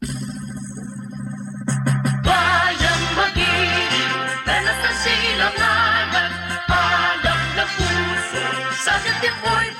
Alam na puso, sa dating mo'y buhay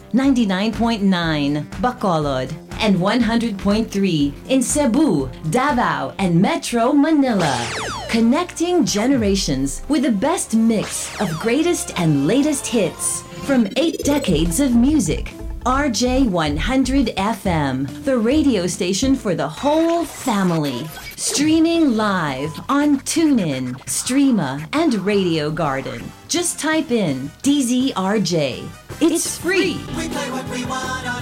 99.9 Bacolod, and 100.3 in Cebu, Davao, and Metro Manila. Connecting generations with the best mix of greatest and latest hits from eight decades of music. RJ100 FM, the radio station for the whole family. Streaming live on TuneIn, Streema, and Radio Garden. Just type in DZRJ. It's free. We play what we want on.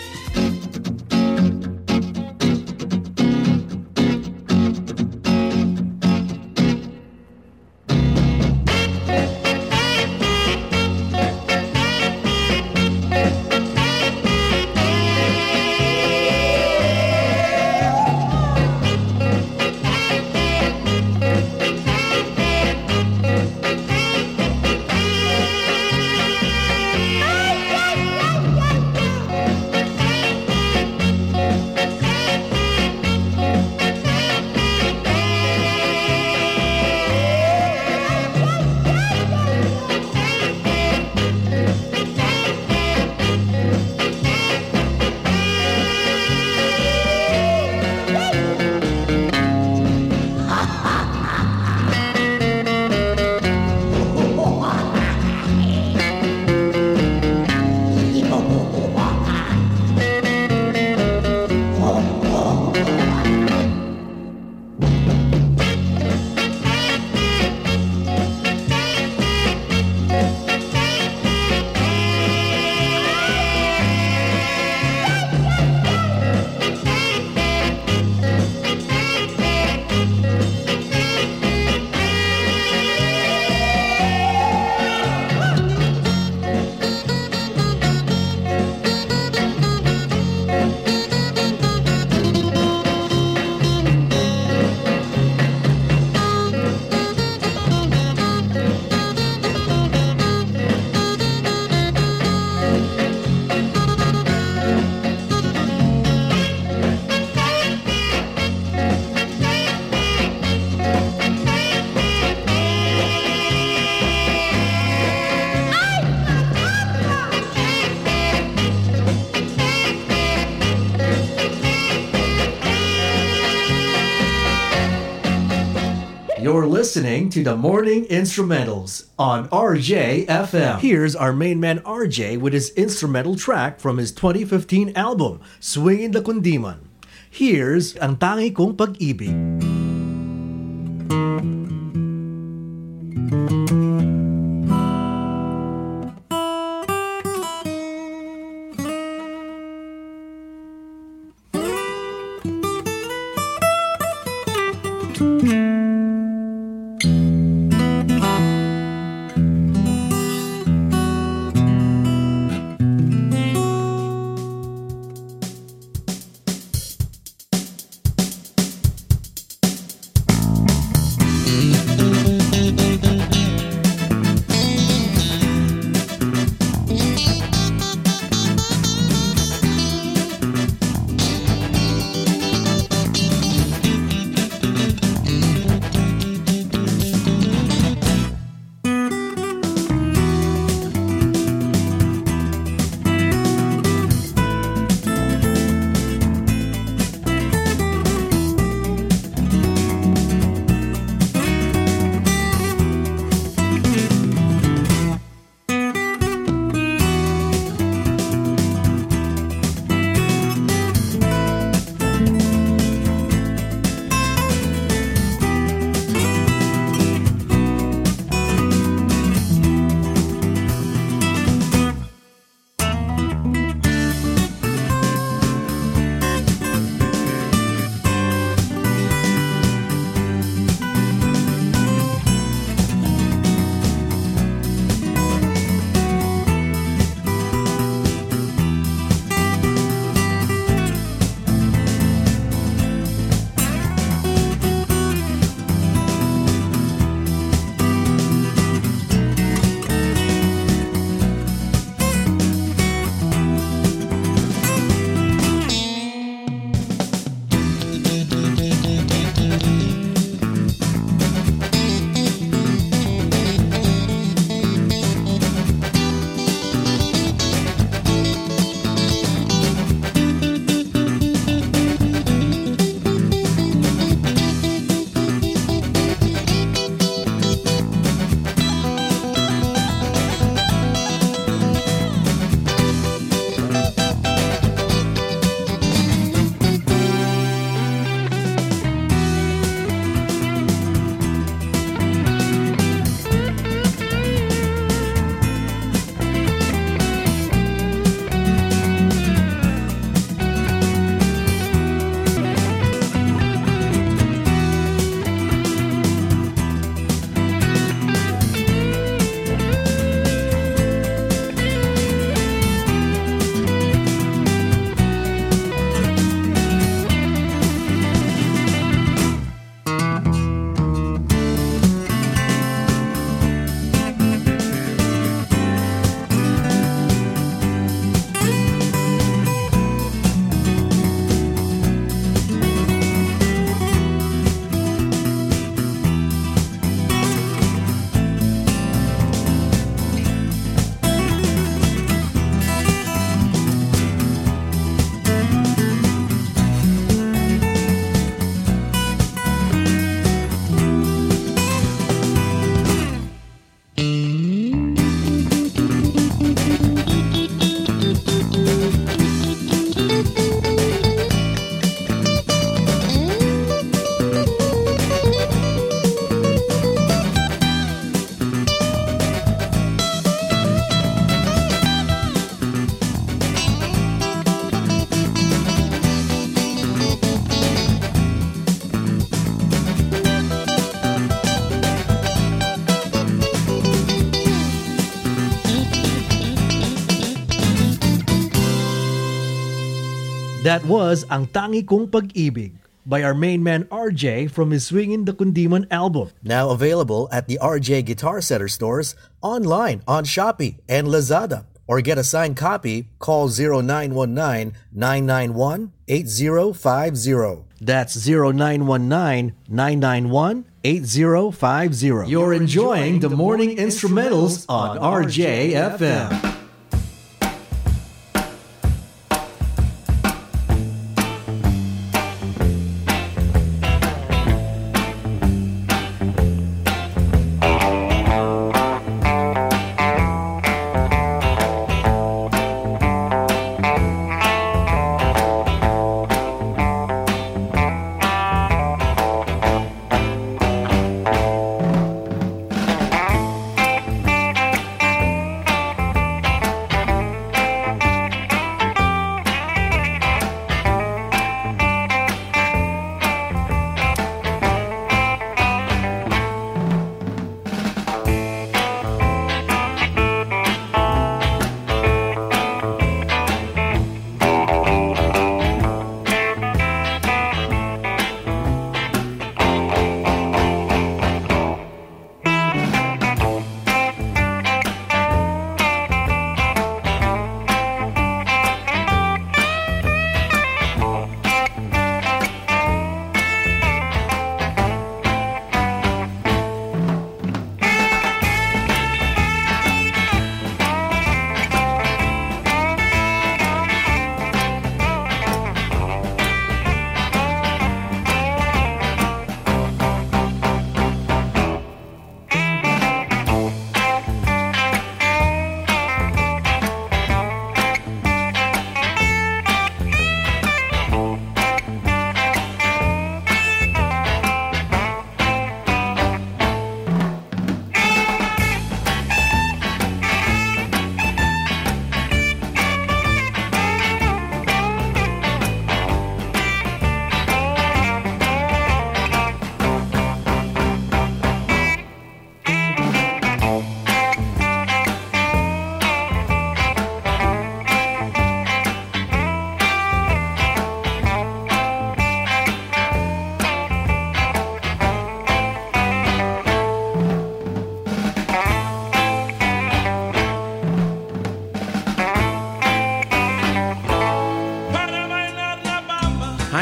Listening to the Morning Instrumentals on RJFM. Here's our main man RJ with his instrumental track from his 2015 album, Swingin' the Kundiman. Here's Ang Tangi Kong Pag-ibig. That was Ang Tangi Kong Pag-ibig by our main man RJ from his Swingin' the Kundiman album. Now available at the RJ Guitar Center stores, online on Shopee and Lazada. Or get a signed copy, call 0919-991-8050. That's 0919-991-8050. You're enjoying the morning instrumentals on RJFM.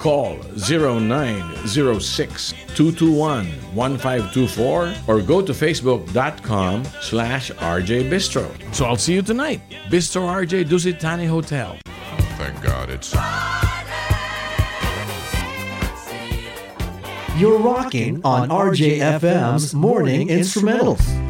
Call 0906 221 1524 or go to facebook.com slash RJ Bistro. So I'll see you tonight. Bistro RJ Dusit Thani Hotel. Thank God it's. You're rocking on RJFM's Morning Instrumentals.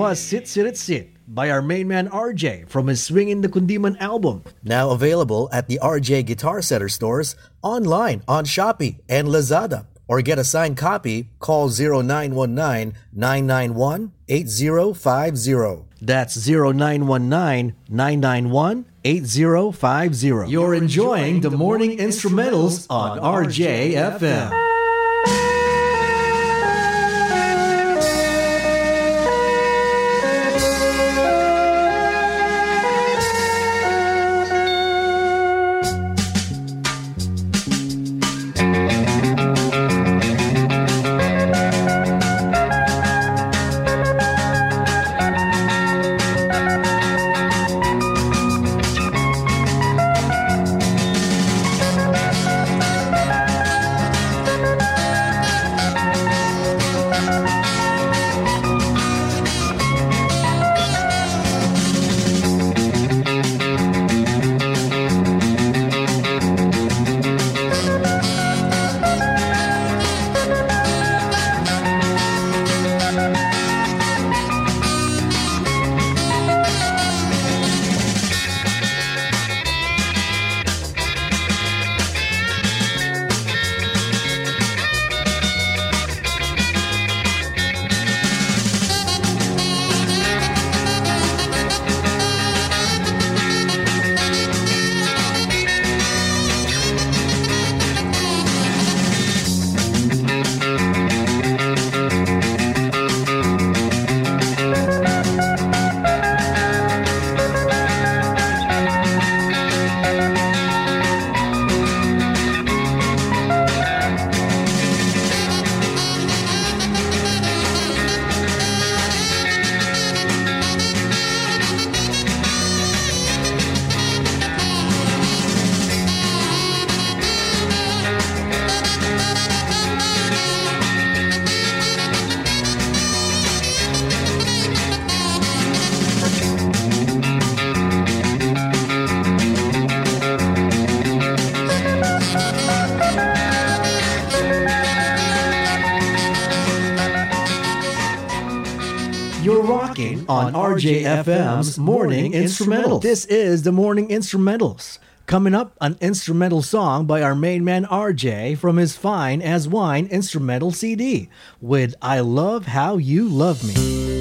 was Sit Sit It Sit by our main man RJ from his Swingin' the Kundiman album. Now available at the RJ Guitar Center stores, online on Shopee and Lazada. Or get a signed copy, call 0919-991-8050. That's 0919-991-8050. You're enjoying the morning instrumentals on RJFM. You're rocking on RJFM's Morning Instrumental. This is the Morning Instrumentals. Coming up, an instrumental song by our main man RJ from his Fine as Wine instrumental CD with I Love How You Love Me.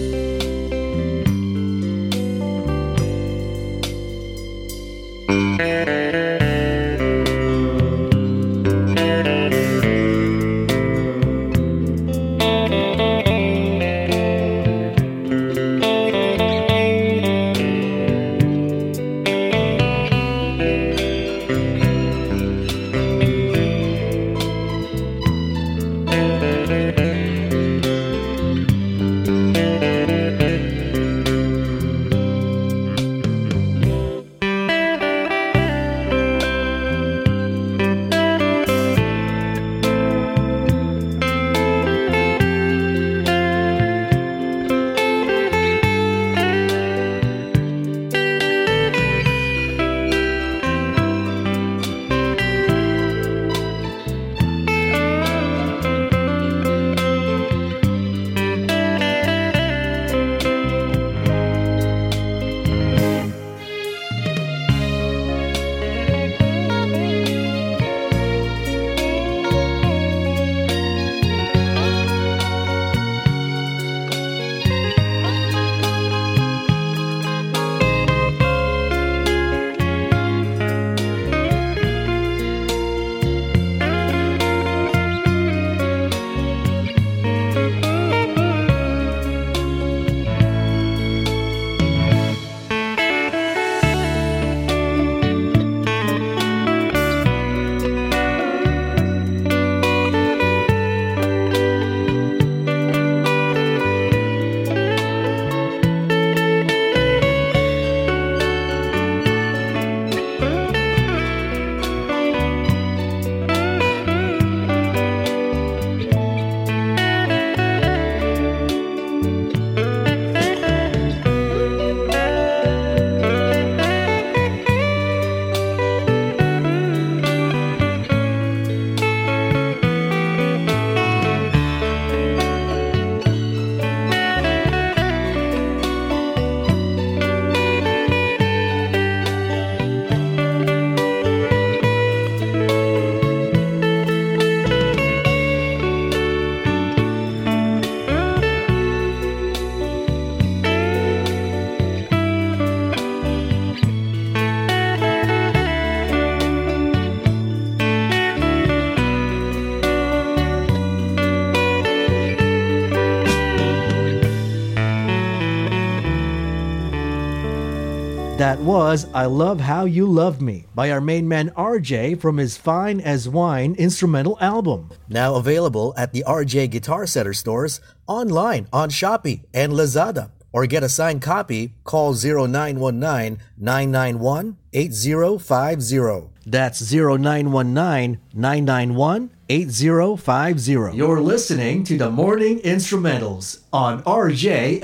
Was I Love How You Love Me by our main man RJ from his Fine as Wine instrumental album. Now available at the RJ Guitar Center stores, online on Shopee and Lazada. Or get a signed copy, call 0919-991-8050. That's 0919-991-8050. You're listening to the Morning Instrumentals on RJ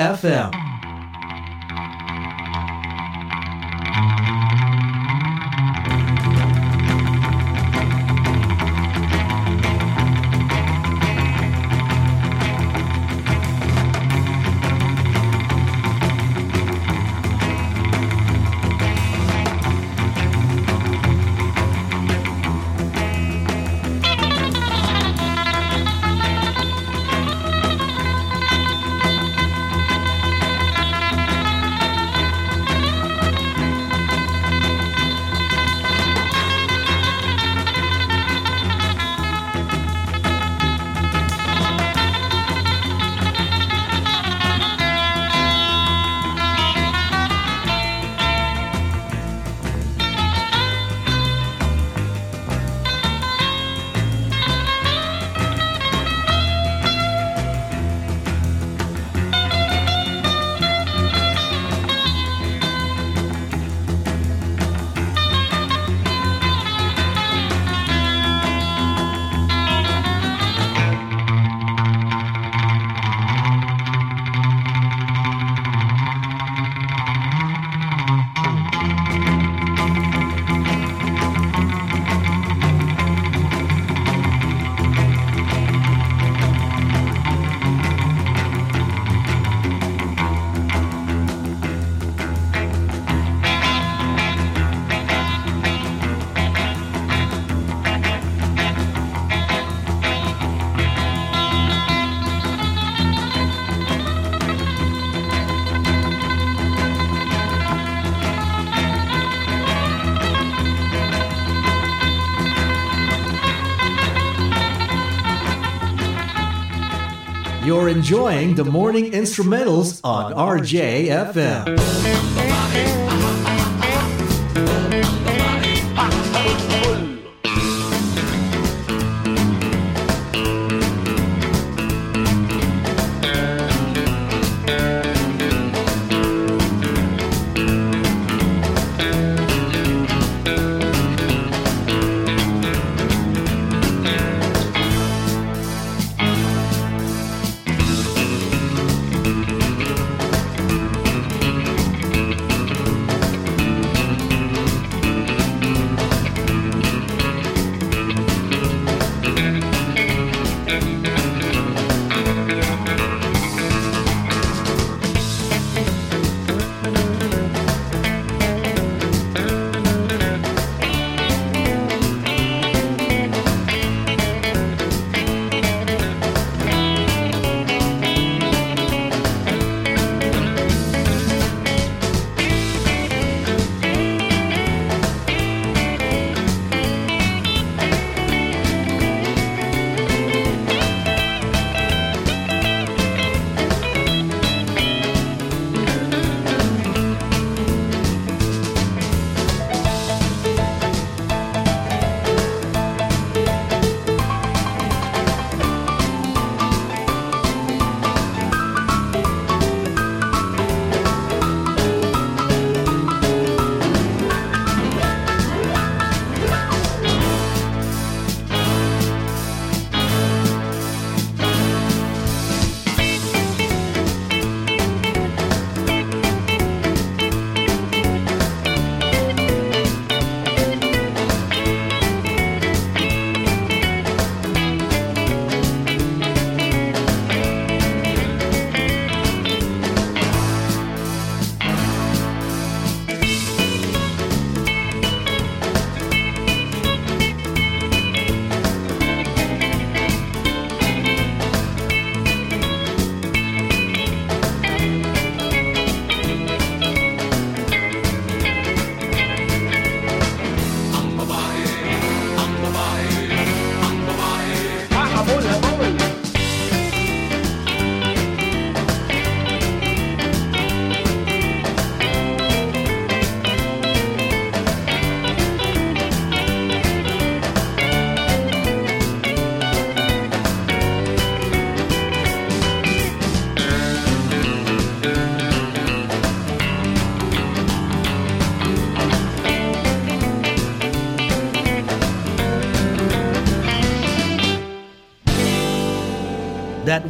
enjoying the morning instrumentals on RJFM.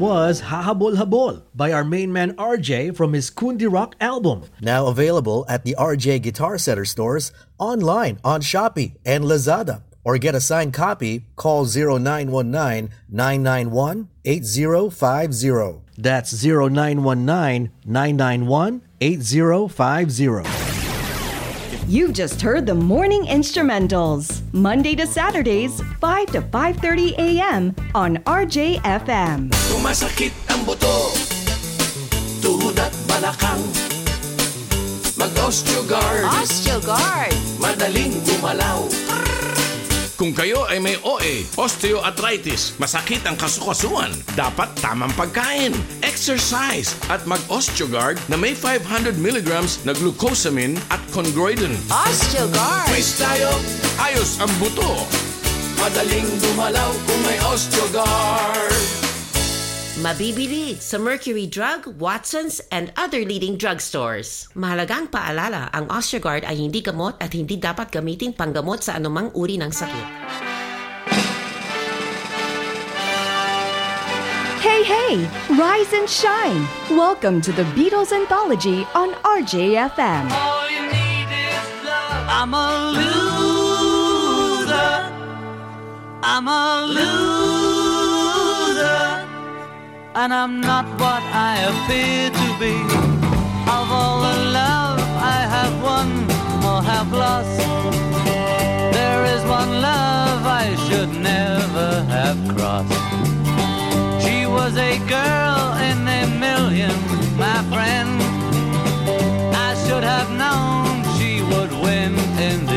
Was Hahabol Habol by our main man RJ from his Kundi Rock album. Now available at the RJ Guitar Center stores, online on Shopee and Lazada. Or get a signed copy, call 0919 991 8050. That's 0919 991 8050. You just heard the morning instrumentals, Monday to Saturdays, 5 to 5:30 a.m. on RJFM. Sumasakit ang buto Tuhod at balakang Mag-Osteogard Osteogard! Madaling gumalaw Kung kayo ay may OA, osteoarthritis, masakit ang kasukasuan, dapat tamang pagkain, exercise, at mag-Osteogard na may 500 mg na glucosamine at chondroitin. Osteogard! Quiz tayo Ayos ang buto! Madaling gumalaw kung may Osteogard Mabibili sa Mercury Drug, Watson's, and other leading drugstores. Mahalagang paalala, ang Osteogard ay hindi gamot at hindi dapat gamitin panggamot sa anumang uri ng sakit. Hey, hey! Rise and shine! Welcome to the Beatles Anthology on RJFM. All you need is love. I'm a I'm a loser. And I'm not what I appear to be. Of all the love I have won or have lost, there is one love I should never have crossed. She was a girl in a million, my friend. I should have known she would win in the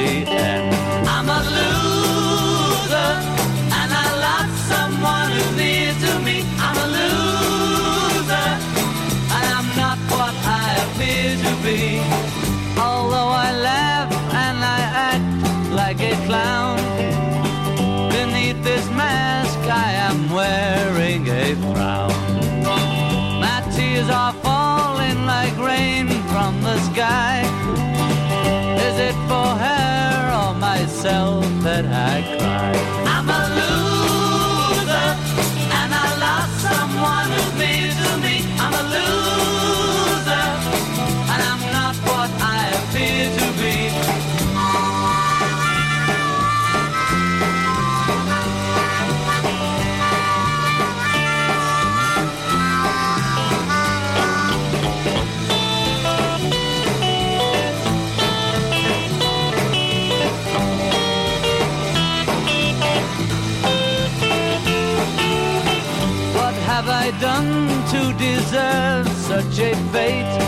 be. Although I laugh and I act like a clown, beneath this mask I am wearing a frown. My tears are falling like rain from the sky. Is it for her or myself that I cry? A fate?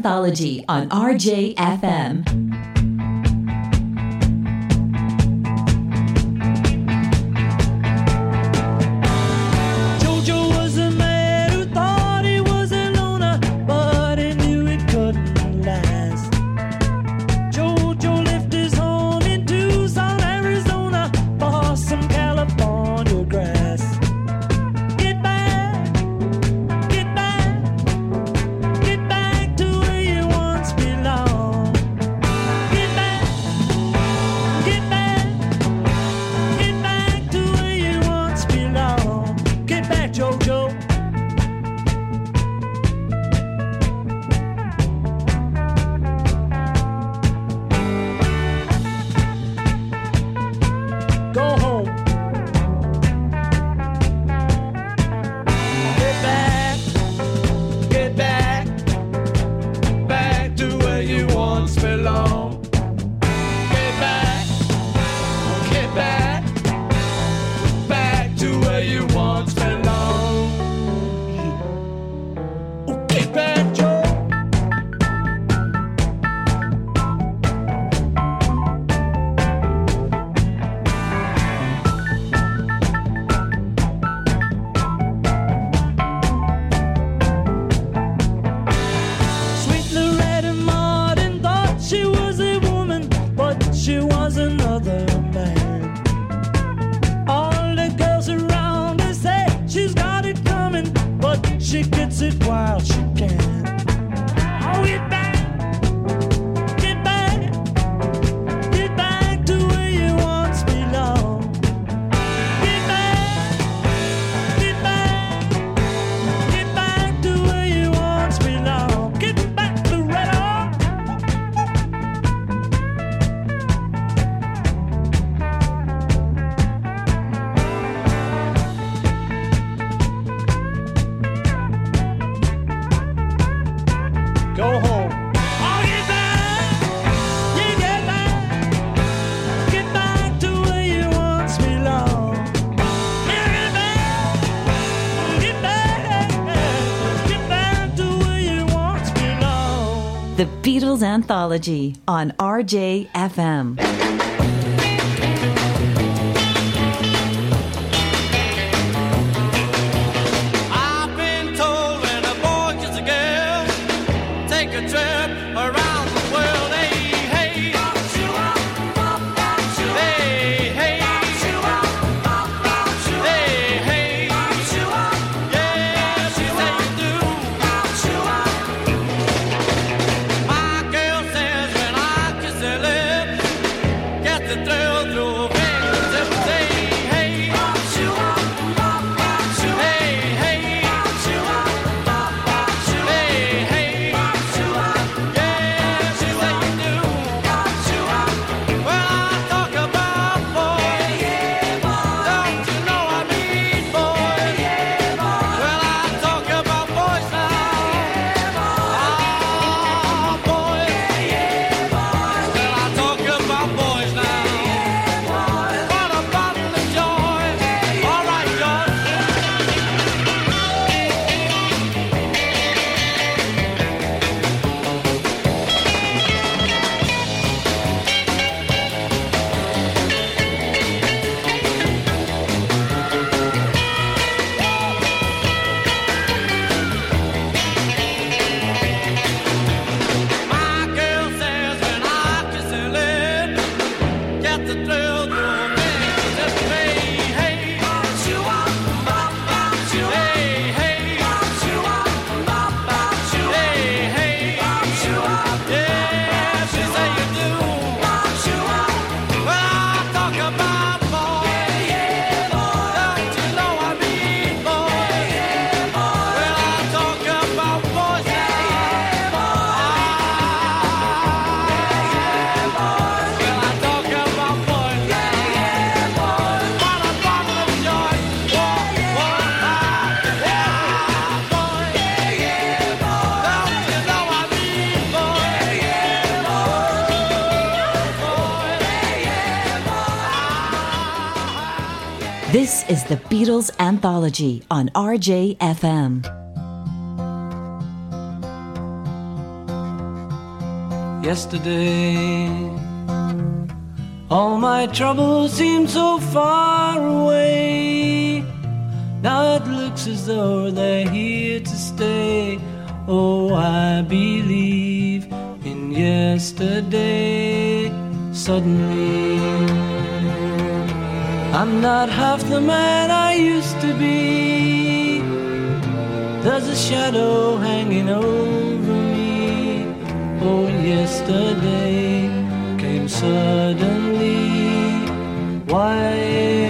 Anthology on RJFM. Anthology on RJFM. Anthology on RJFM. Yesterday, all my troubles seemed so far away. Now it looks as though they're here to stay. Oh, I believe in yesterday. Suddenly, I'm not half the man I used be? Does a shadow hanging over me? Oh, yesterday came suddenly. Why?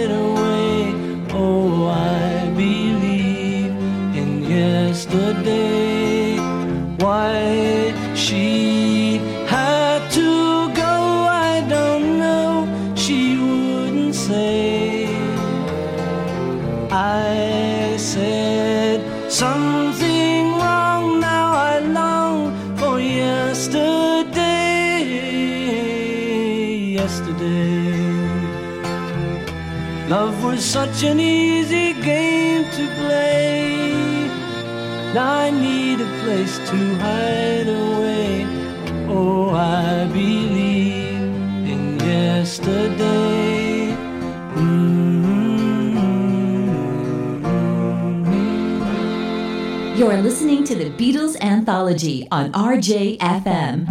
such an easy game to play. I need a place to hide away. Oh, I believe in yesterday. You're listening to the Beatles Anthology on RJFM.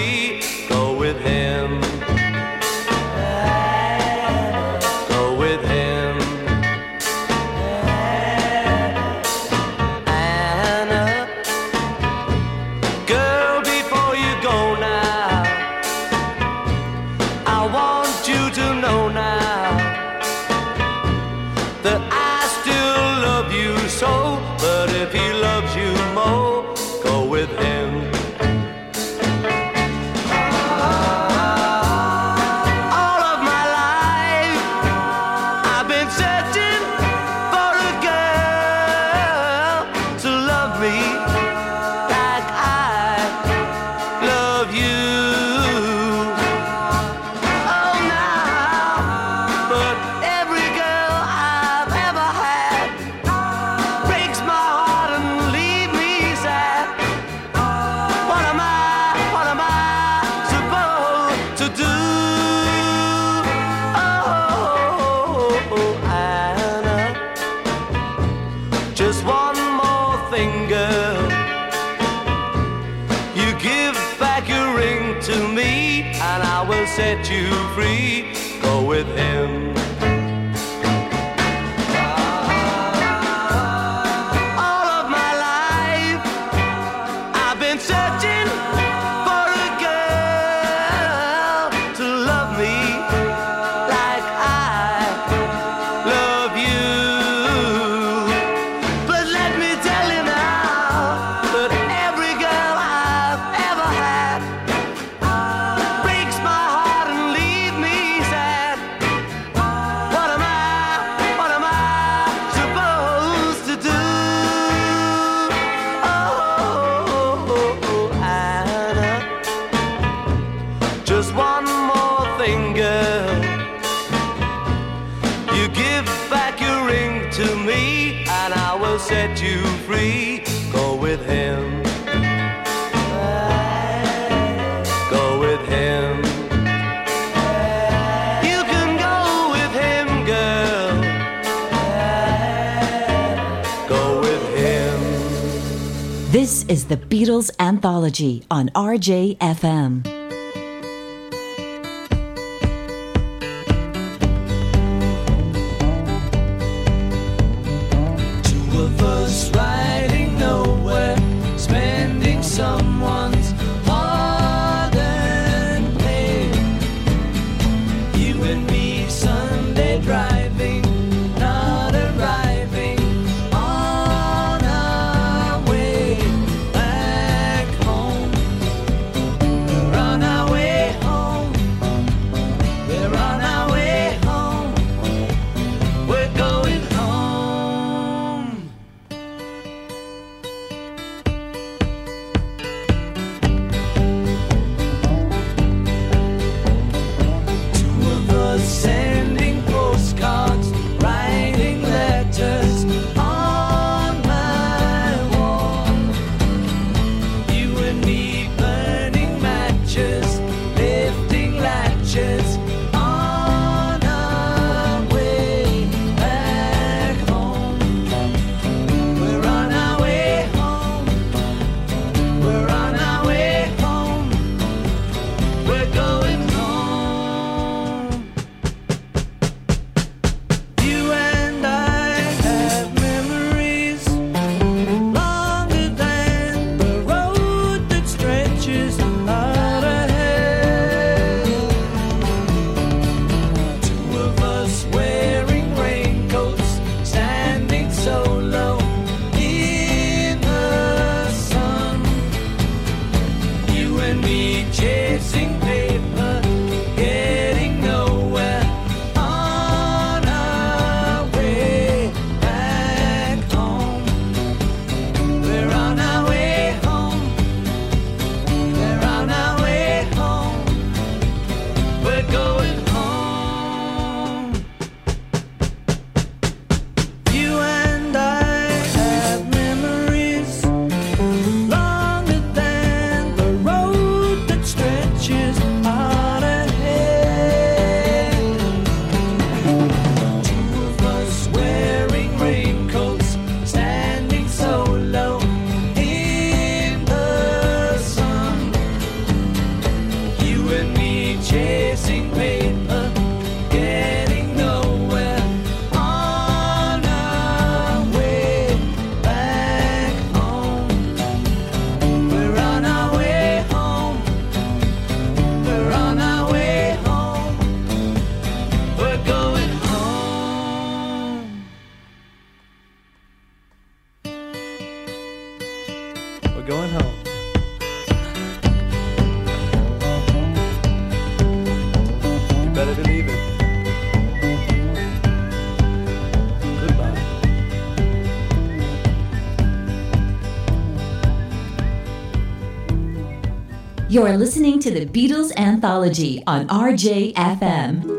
Psychology on RJFM. You're listening to the Beatles Anthology on RJFM.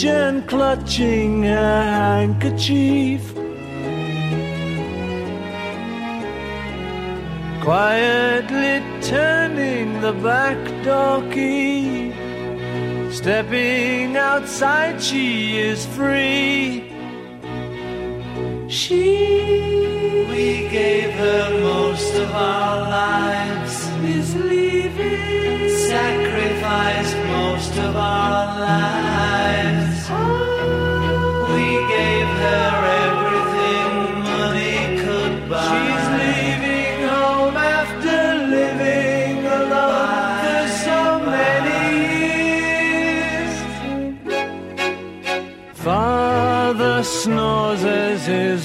Kitchen, clutching a handkerchief. Quietly turning the back door key. Stepping outside, she is free. She, we gave her most of our lives, is leaving. Sacrificed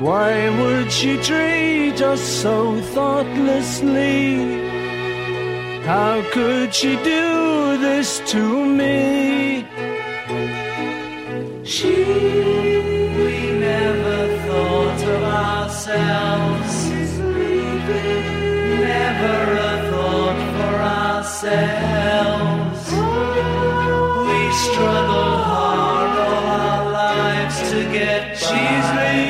Why would she treat us so thoughtlessly? How could she do this to me? She, we never thought of ourselves. Never a thought for ourselves. We struggled hard all our lives to get by. She's leaving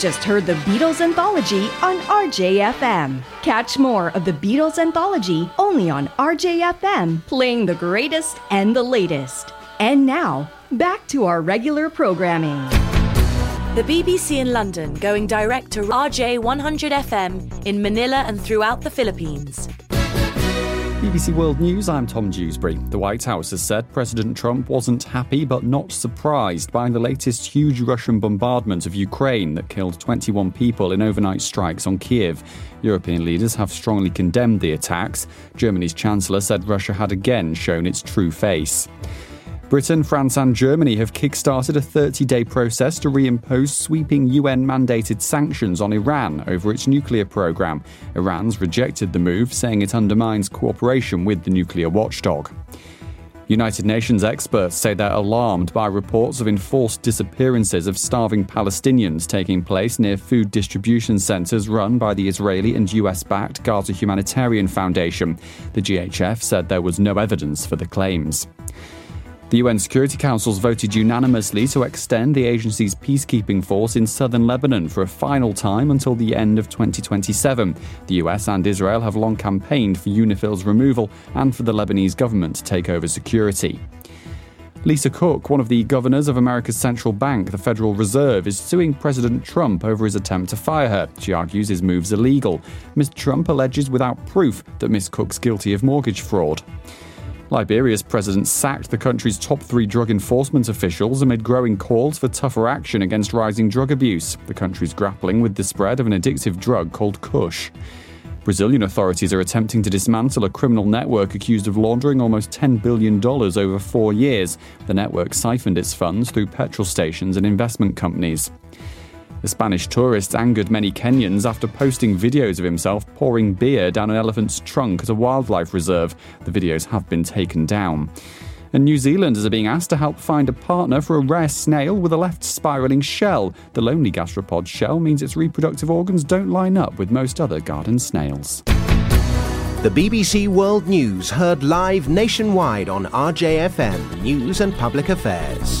Just heard the Beatles Anthology on RJFM. Catch more of the Beatles Anthology only on RJFM, playing the greatest and the latest. And now, back to our regular programming. The BBC in London going direct to RJ 100 FM in Manila and throughout the Philippines. BBC World News, I'm Tom Dewsbury. The White House has said President Trump wasn't happy but not surprised by the latest huge Russian bombardment of Ukraine that killed 21 people in overnight strikes on Kiev. European leaders have strongly condemned the attacks. Germany's Chancellor said Russia had again shown its true face. Britain, France, and Germany have kick-started a 30 day process to reimpose sweeping UN mandated sanctions on Iran over its nuclear program. Iran's rejected the move, saying it undermines cooperation with the nuclear watchdog. United Nations experts say they're alarmed by reports of enforced disappearances of starving Palestinians taking place near food distribution centres run by the Israeli and US backed Gaza Humanitarian Foundation. The GHF said there was no evidence for the claims. The UN Security Council's voted unanimously to extend the agency's peacekeeping force in southern Lebanon for a final time until the end of 2027. The US and Israel have long campaigned for UNIFIL's removal and for the Lebanese government to take over security. Lisa Cook, one of the governors of America's central bank, the Federal Reserve, is suing President Trump over his attempt to fire her. She argues his move's illegal. Ms. Trump alleges without proof that Ms. Cook's guilty of mortgage fraud. Liberia's president sacked the country's top three drug enforcement officials amid growing calls for tougher action against rising drug abuse. The country's grappling with the spread of an addictive drug called Kush. Brazilian authorities are attempting to dismantle a criminal network accused of laundering almost $10 billion over four years. The network siphoned its funds through petrol stations and investment companies. The Spanish tourist angered many Kenyans after posting videos of himself pouring beer down an elephant's trunk at a wildlife reserve. The videos have been taken down. And New Zealanders are being asked to help find a partner for a rare snail with a left spiralling shell. The lonely gastropod shell means its reproductive organs don't line up with most other garden snails. The BBC World News heard live nationwide on RJFM News and Public Affairs.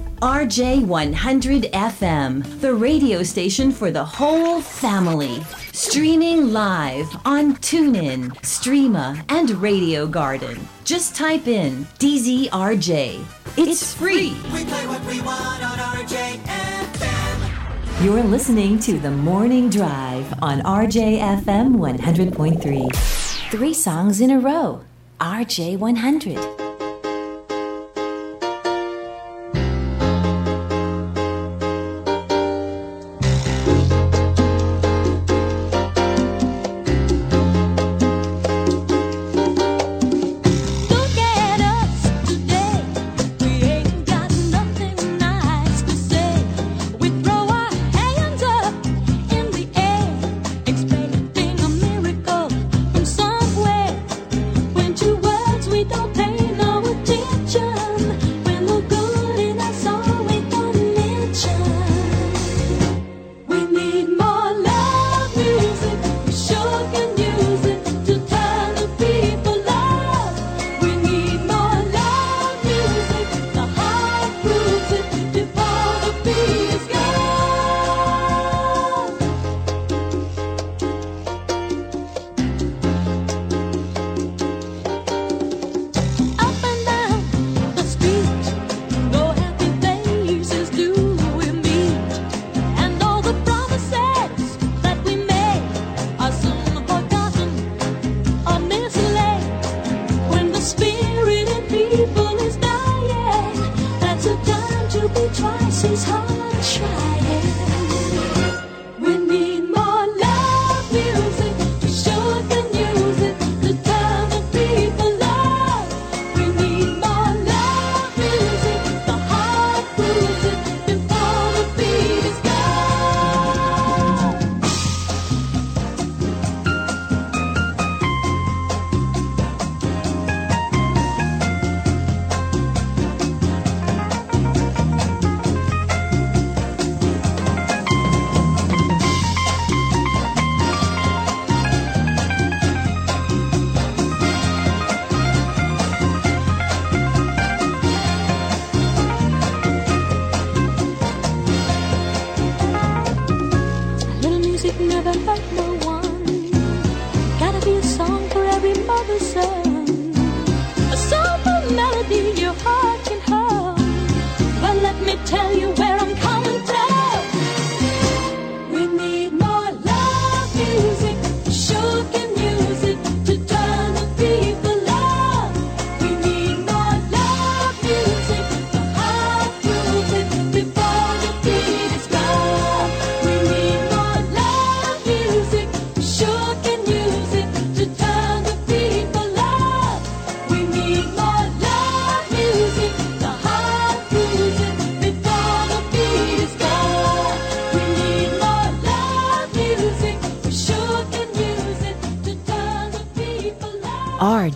RJ100 FM, the radio station for the whole family. Streaming live on TuneIn, Streema, and Radio Garden. Just type in DZRJ. It's, it's free. We play what we want on RJFM. You're listening to The Morning Drive on RJFM 100.3. Three songs in a row. RJ100.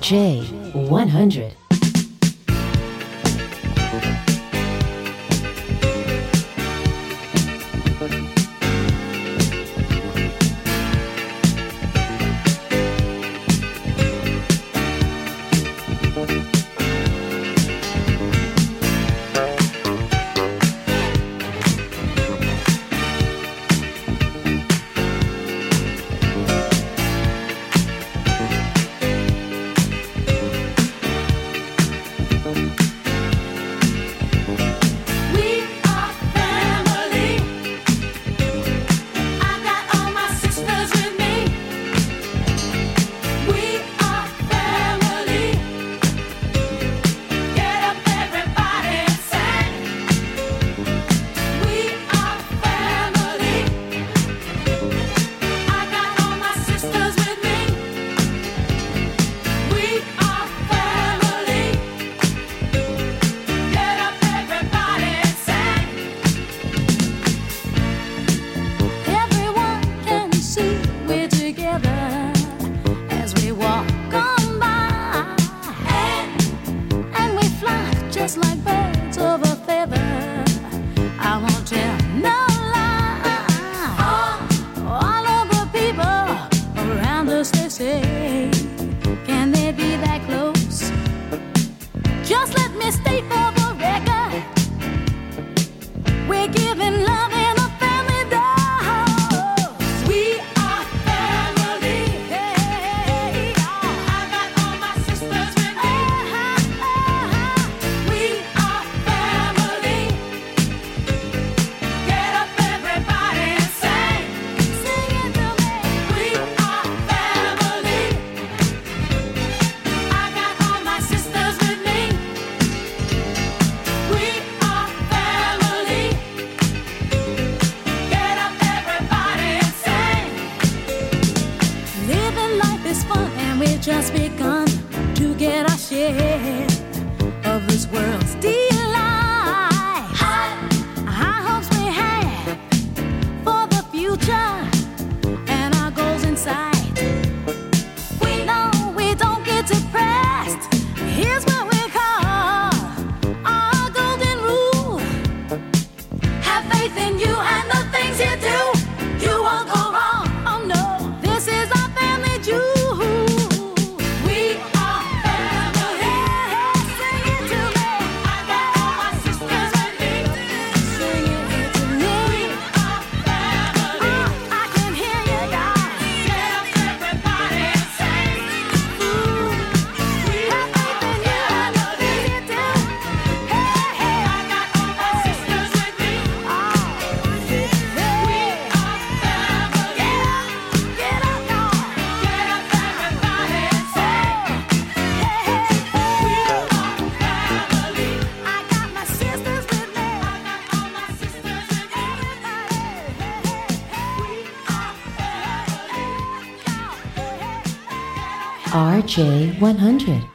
RJ100. RJ100.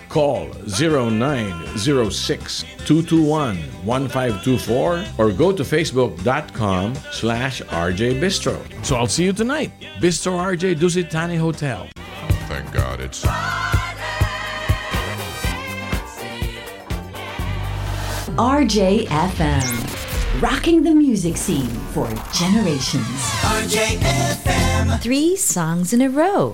Call 0906 221 1524 or go to facebook.com slash RJ Bistro. So I'll see you tonight. Bistro RJ Dusit Thani Hotel. Thank God it's. RJFM, rocking the music scene for generations. RJFM. Three songs in a row.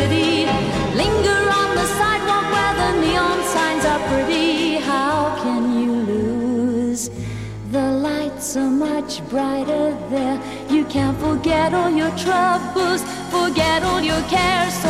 city. Linger on the sidewalk where the neon signs are pretty. How can you lose? The lights are much brighter there. You can't forget all your troubles, forget all your cares. So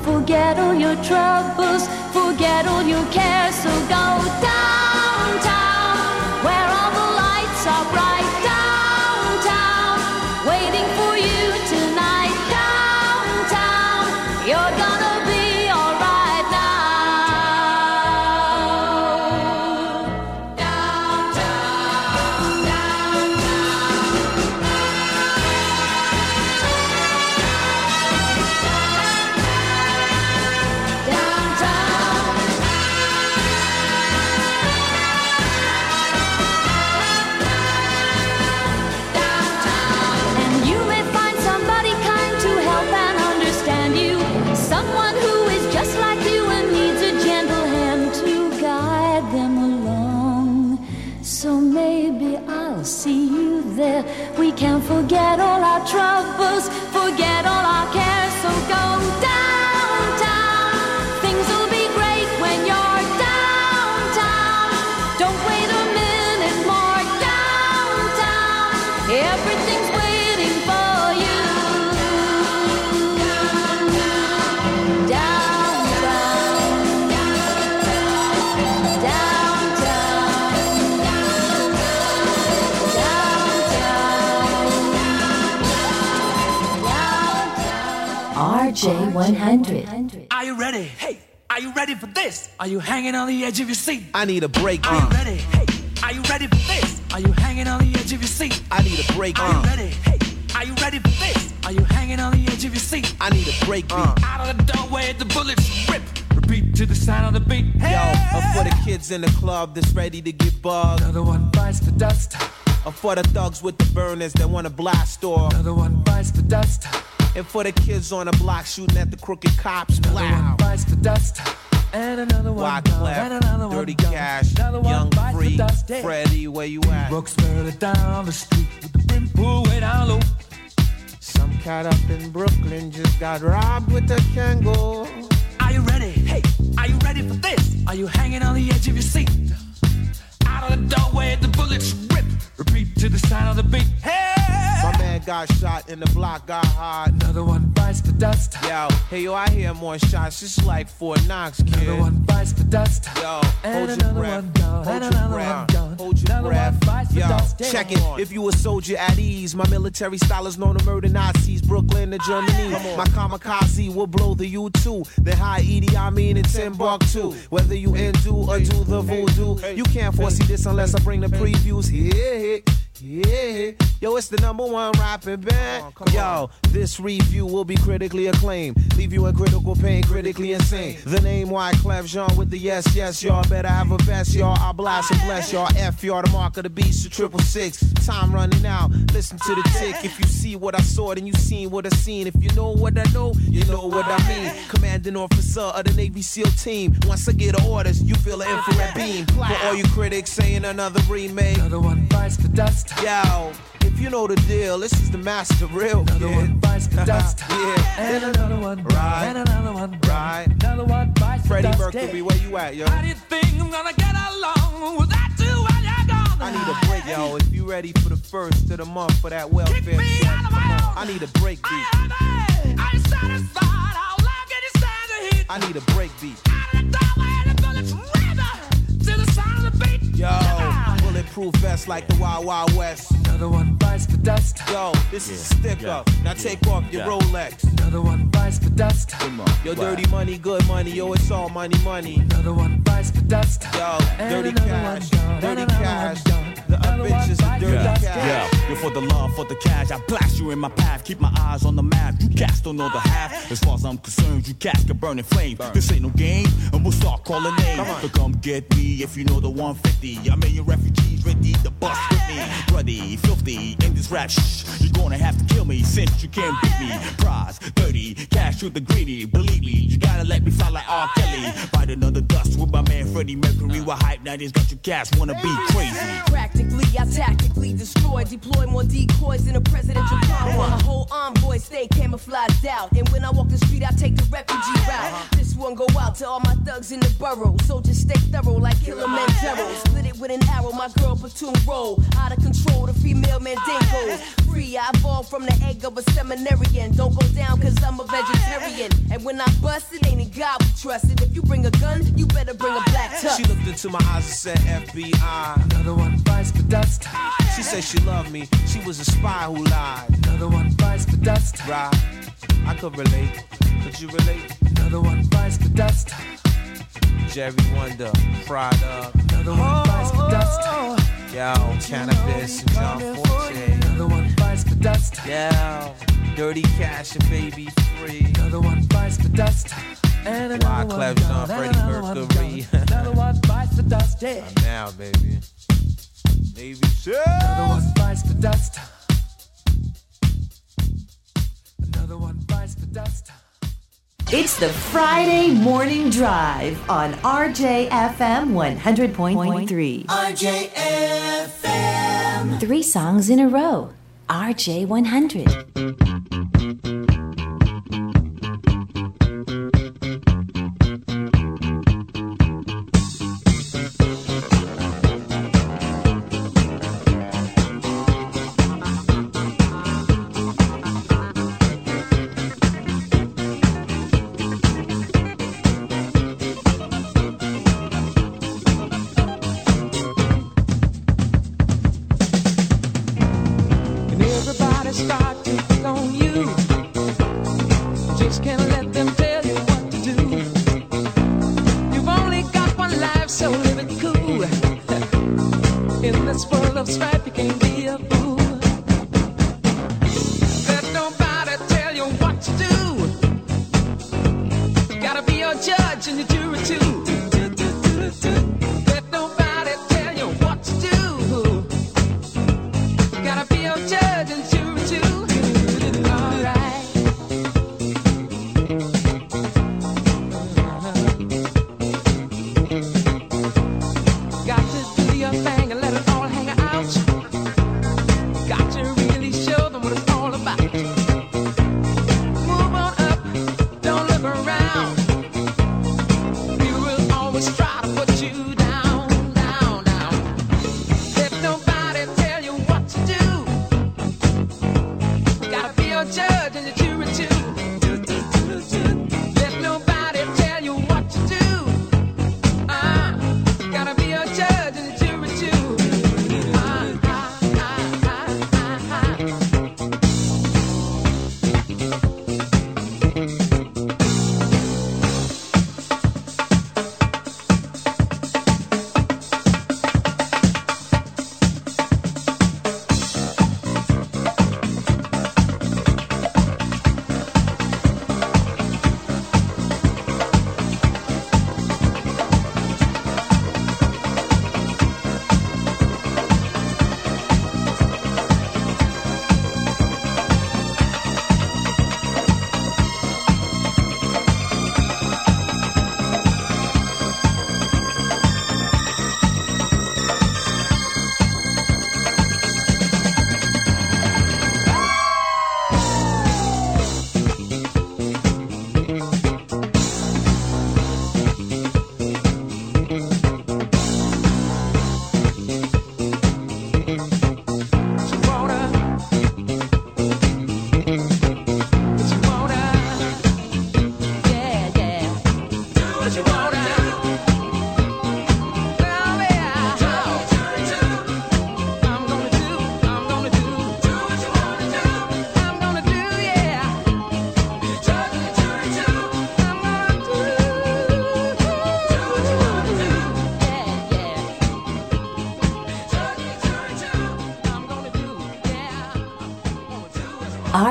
forget all your troubles, forget all your cares. RJ100. Are you ready? Hey, are you ready for this? Are you hanging on the edge of your seat? I need a break. Are you ready? Hey, are you ready for this? Are you hanging on the edge of your seat? I need a break. Are you ready? Hey, are you ready for this? Are you hanging on the edge of your seat? I need a break beat. Out of the doorway, the bullets rip. Repeat to the sound of the beat. Hey, Yo, uh, for the kids in the club that's ready to get bugged. another one bites the dust. Uh, for the thugs with the burners that want to blast off. Another one bites the dust. And for the kids on the block shooting at the crooked cops. Another one Wow. bites the dust. And another one gone. And another one Dirty gone. Cash, Another one Young bites the Free, dust. Yeah. Freddie, where you at? Brooks murder down the street with the brim pulled way down low. Some cat up in Brooklyn just got robbed with a Kangol. Are you ready? Hey, are you ready for this? Are you hanging on the edge of your seat? Out of the doorway, the bullets. Repeat to the sound of the beat. Hey! My man got shot in the block got hot. Another one bites the dust. Yo, hey yo, I hear more shots. It's like four knocks, kid. Another one bites the dust. Yo, And hold your breath. one gone. Hold your another breath. Hold your breath. Yo, dust. check it. If you a soldier at ease, my military style is known to murder Nazis, Brooklyn to Germany. My kamikaze will blow the U2. the high Edie, I mean it's in Timbuktu. Whether you into or do the voodoo, you can't foresee this unless I bring the previews. Yeah, it yeah. Yo, it's the number one rapping band. Yo, this review will be critically acclaimed. Leave you in critical pain, critically insane. The name Wyclef Jean with the yes, yes, y'all better have a best, y'all. I blast and bless y'all. F y'all, the mark of the beast, the triple six. Time running out. Listen to the tick. If you see what I saw, then you seen what I seen. If you know what I know, you know what I mean. Commanding officer of the Navy SEAL team. Once I get orders, you feel an infrared beam. For all you critics saying another remake. Another one bites the dust. Yo, if you know the deal, this is the master real. Another one bites the dust. yeah. And another one. Right. And another one. Right. Another one bites Freddie the dust. Freddie Mercury, where you at, yo? How do you think I'm gonna get along without you when you're gone? I need a break, yo. If you ready for the first of the month for that welfare check, come on. I need a break beat. I'm satisfied. How long can you stand the heat? I need a break beat. Out of the doorway, the bullets river to the sound of the beat. Yo, Bulletproof vest like the Wild Wild West. Another one bites the dust. Yo, this is a stick up. Now take off your Yeah. Rolex. Another one bites the dust. Yo, dirty money, good money. Yo, it's all money, money. Another one bites the dust. Yo, And dirty cash, one dirty cash. one gone. The other bitches are dirty Yeah. cash. Yeah, you're for the love, for the cash. I blast you in my path, keep my eyes on the map. You cats don't know the half. As far as I'm concerned, you cats can burn in flame. This ain't no game, and we'll start calling names. So come get me if you know the 150. I'm in your refugees ready to bust with me. Bloody, filthy, in this rap shh. You're gonna have to kill me since you can't beat me. Prize, dirty, cash with the greedy. Believe me, you gotta let me fly like R. Kelly. Bite another dust with my man Freddie Mercury. While hype night is got you cats wanna be crazy. Practically, I tactically destroy, deploy more decoys than a presidential power. My whole envoy stay camouflaged out, and when I walk the street, I take the refugee route. This one go out to all my thugs in the borough, so just stay thorough like Kilimanjaro. Split it with an arrow, my girl platoon roll. Out of control, the female mandingos. Free, I evolved from the egg of a seminarian. Don't go down, cause I'm a vegetarian. And when I bust it, ain't in God we trust it. If you bring a gun, you better bring a black tux. She looked into my eyes and said FBI. Another one bites the dust. She said she loved me. She was a spy who lied. Another one bites the dust. Right. I could relate. Could you relate? Another one bites the dust. Jerry Wonder, Prada. Another one bites the dust. Yo, Canibus and John Forte. Another one bites the dust. Yo, dirty cash and baby free. Another one bites the dust. And another one Wyclef Jean, gone, Freddie another one Mercury. gone. Another one bites the dust. Yeah. now, baby. Baby, Another one bites the dust. Another one bites the dust. It's the Friday morning drive on RJFM 100.3. RJFM. Three songs in a row. RJ 100.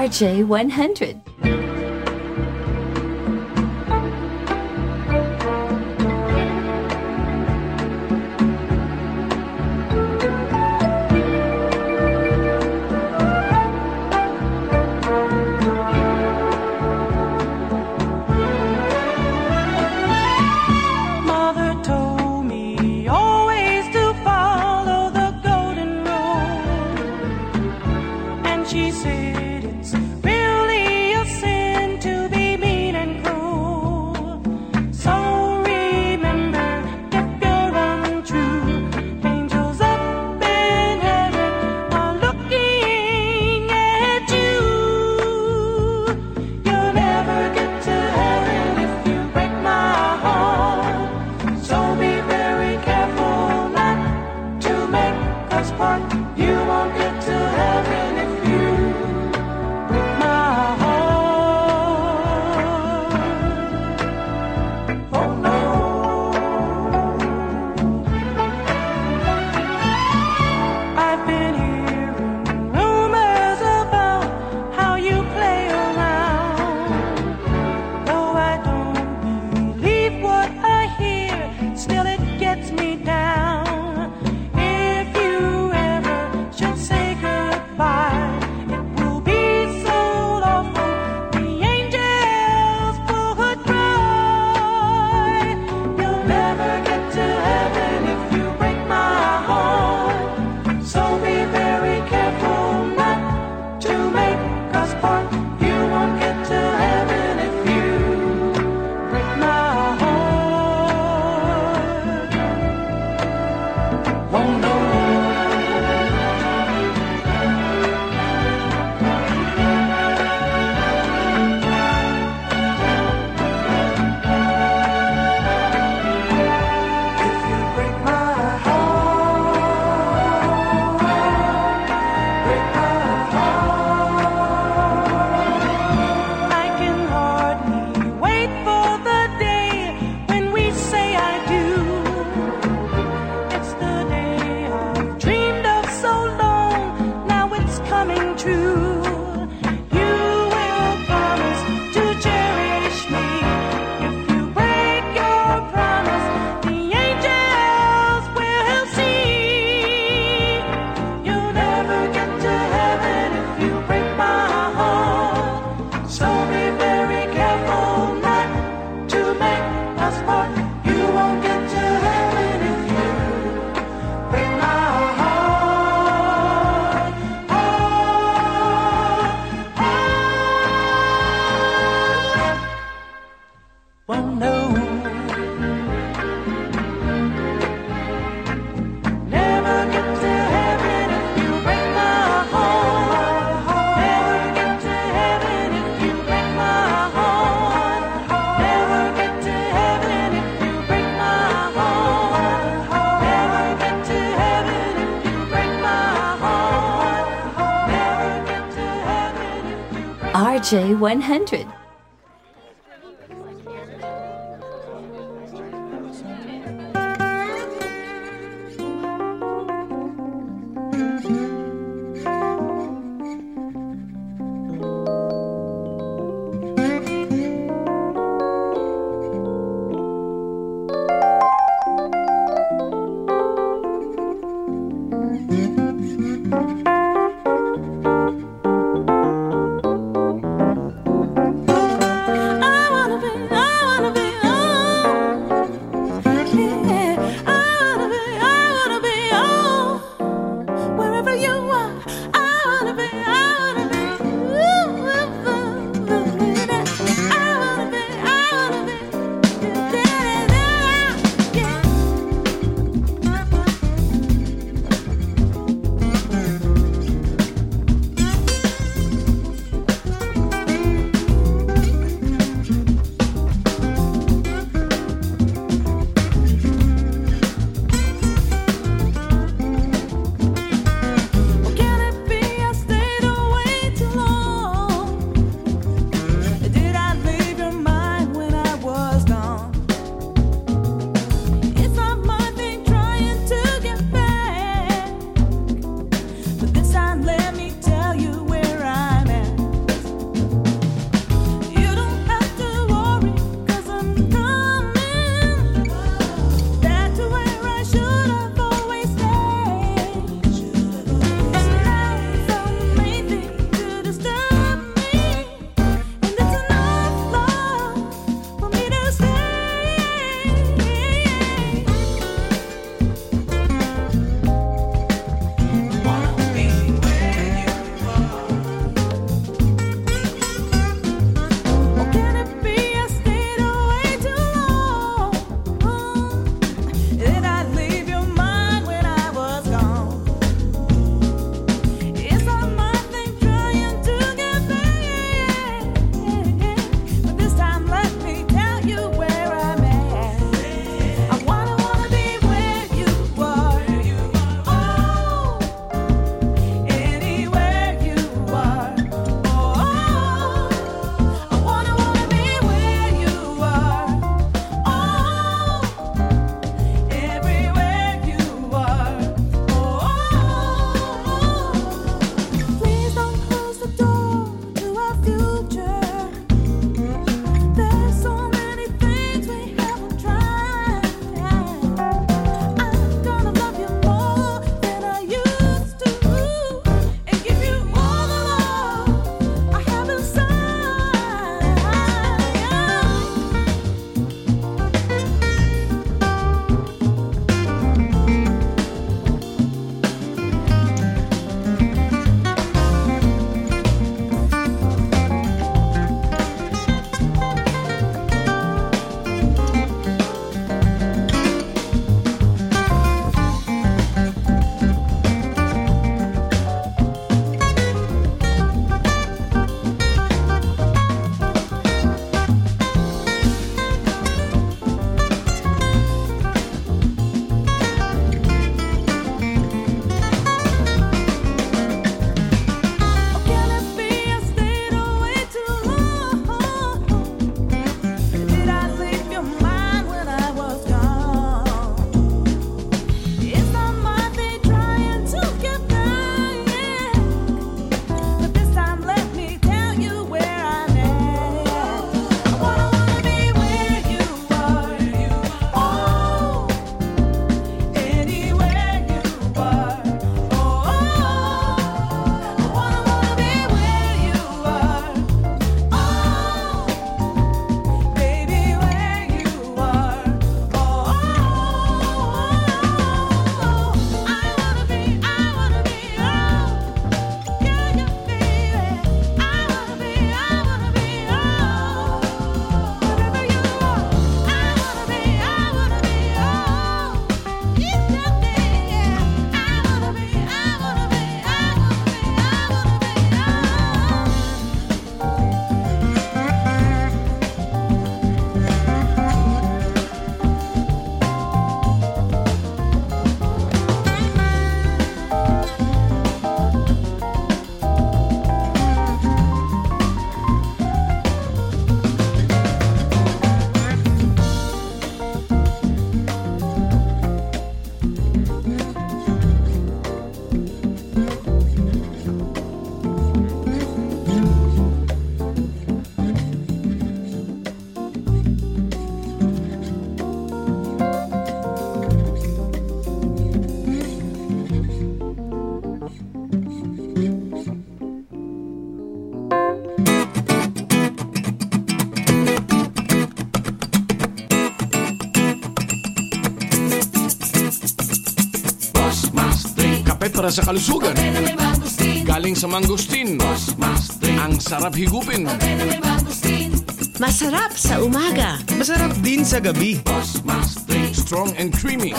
RJ100. RJ100. Para sa kalusugan. Galing sa mangustin. Ang sarap higupin. Masarap sa umaga. Masarap din sa gabi. Strong and creamy.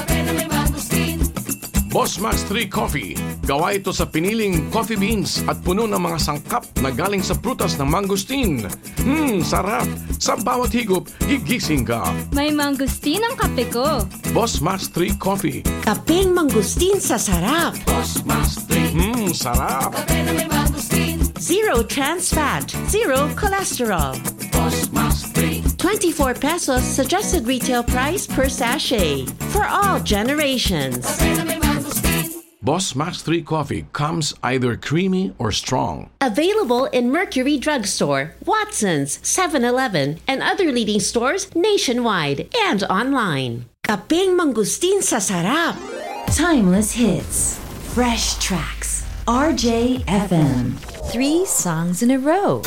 Boss Max 3 Coffee. Gawa ito sa piniling coffee beans at puno ng mga sangkap na galing sa prutas ng mangustin. Hmm, sarap. Sa bawat higop, higising ka. May mangustin ang kape ko. Boss Max 3 Coffee. Kapeng mangustin sa sarap. Hmm, sarap. Zero trans fat, zero cholesterol. 24 pesos suggested retail price per sachet for all generations. Boss Max 3 Coffee comes either creamy or strong. Available in Mercury Drugstore, Watsons, 7-Eleven, and other leading stores nationwide and online. Kapeng mangustin sa sarap. Timeless hits, fresh tracks. RJFM. Three songs in a row.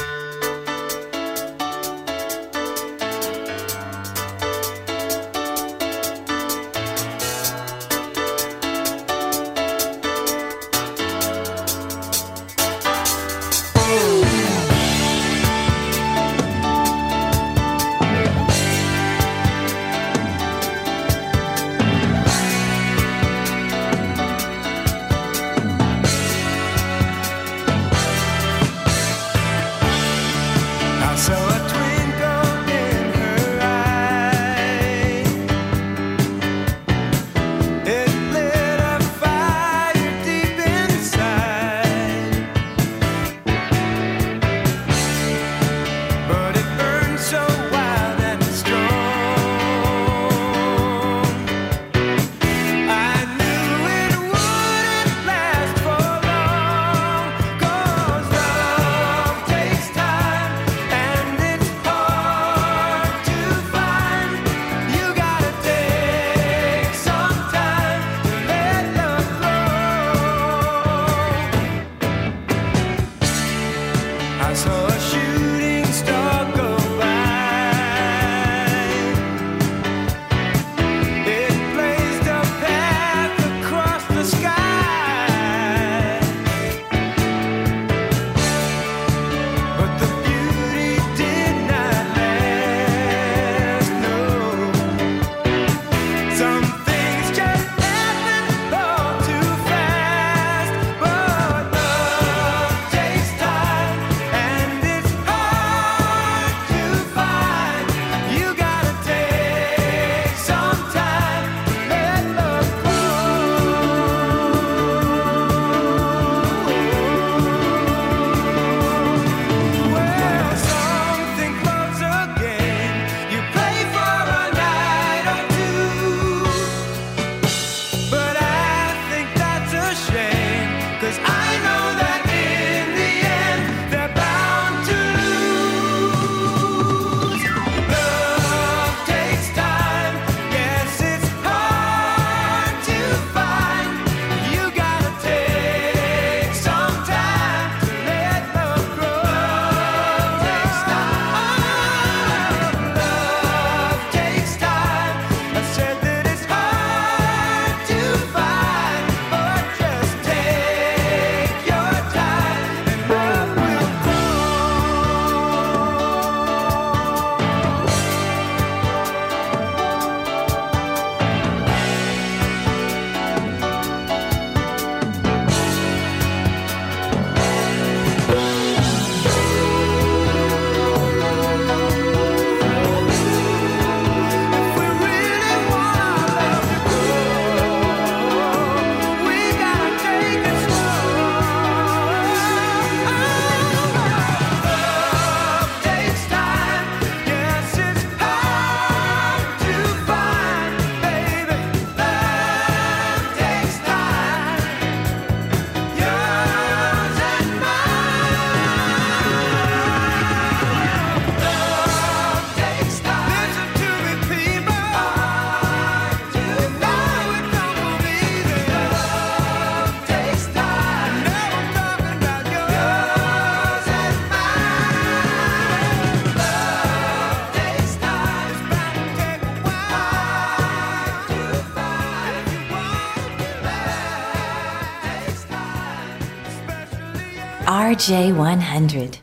RJ100.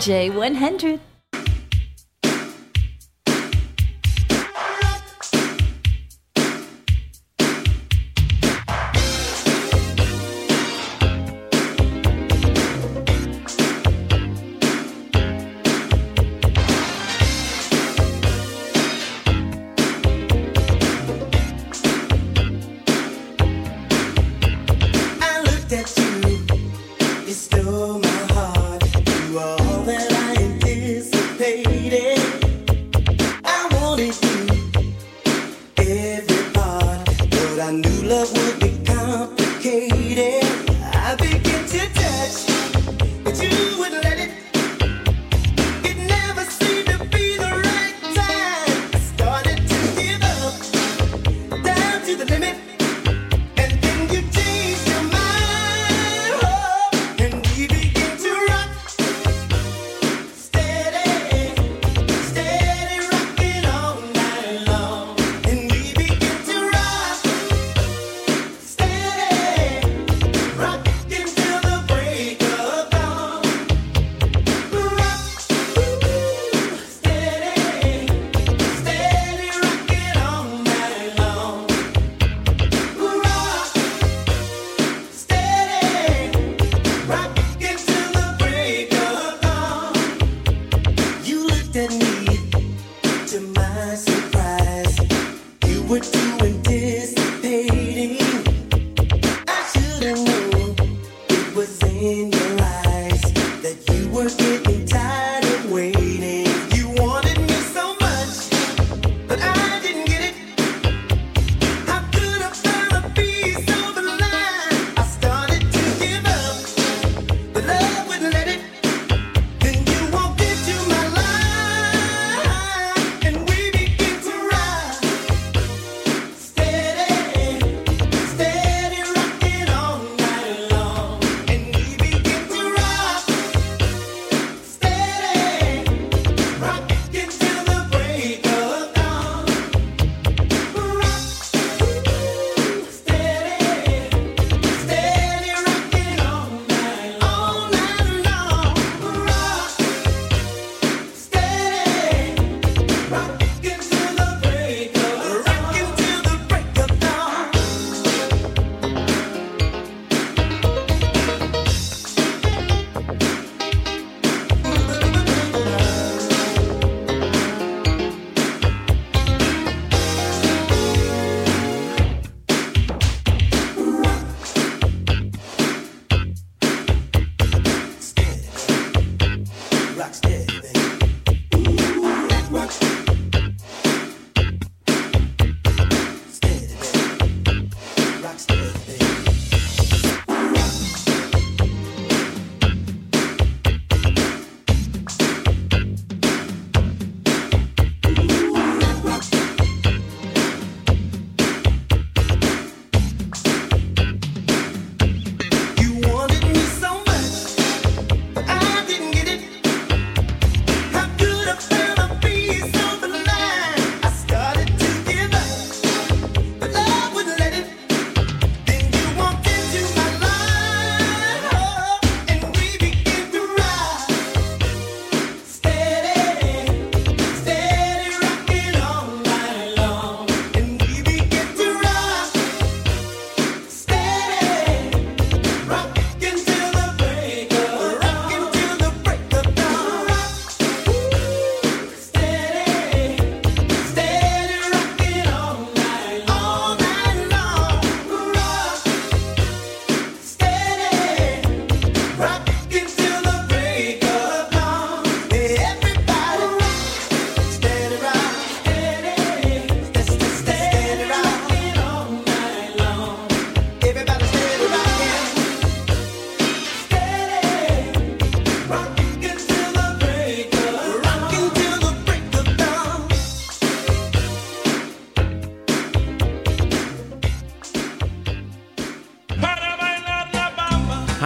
RJ100.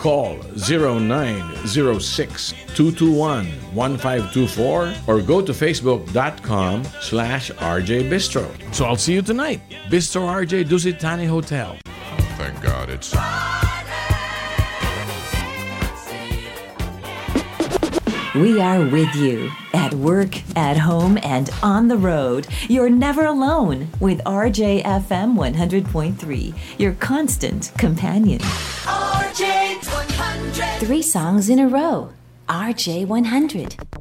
Call 0906 221 1524 or go to facebook.com slash RJ Bistro. So I'll see you tonight. Bistro RJ Dusit Thani Hotel. Thank God it's. We are with you at work, at home, and on the road. You're never alone with RJFM 100.3, your constant companion. RJ RJ100. Three songs in a row. RJ100.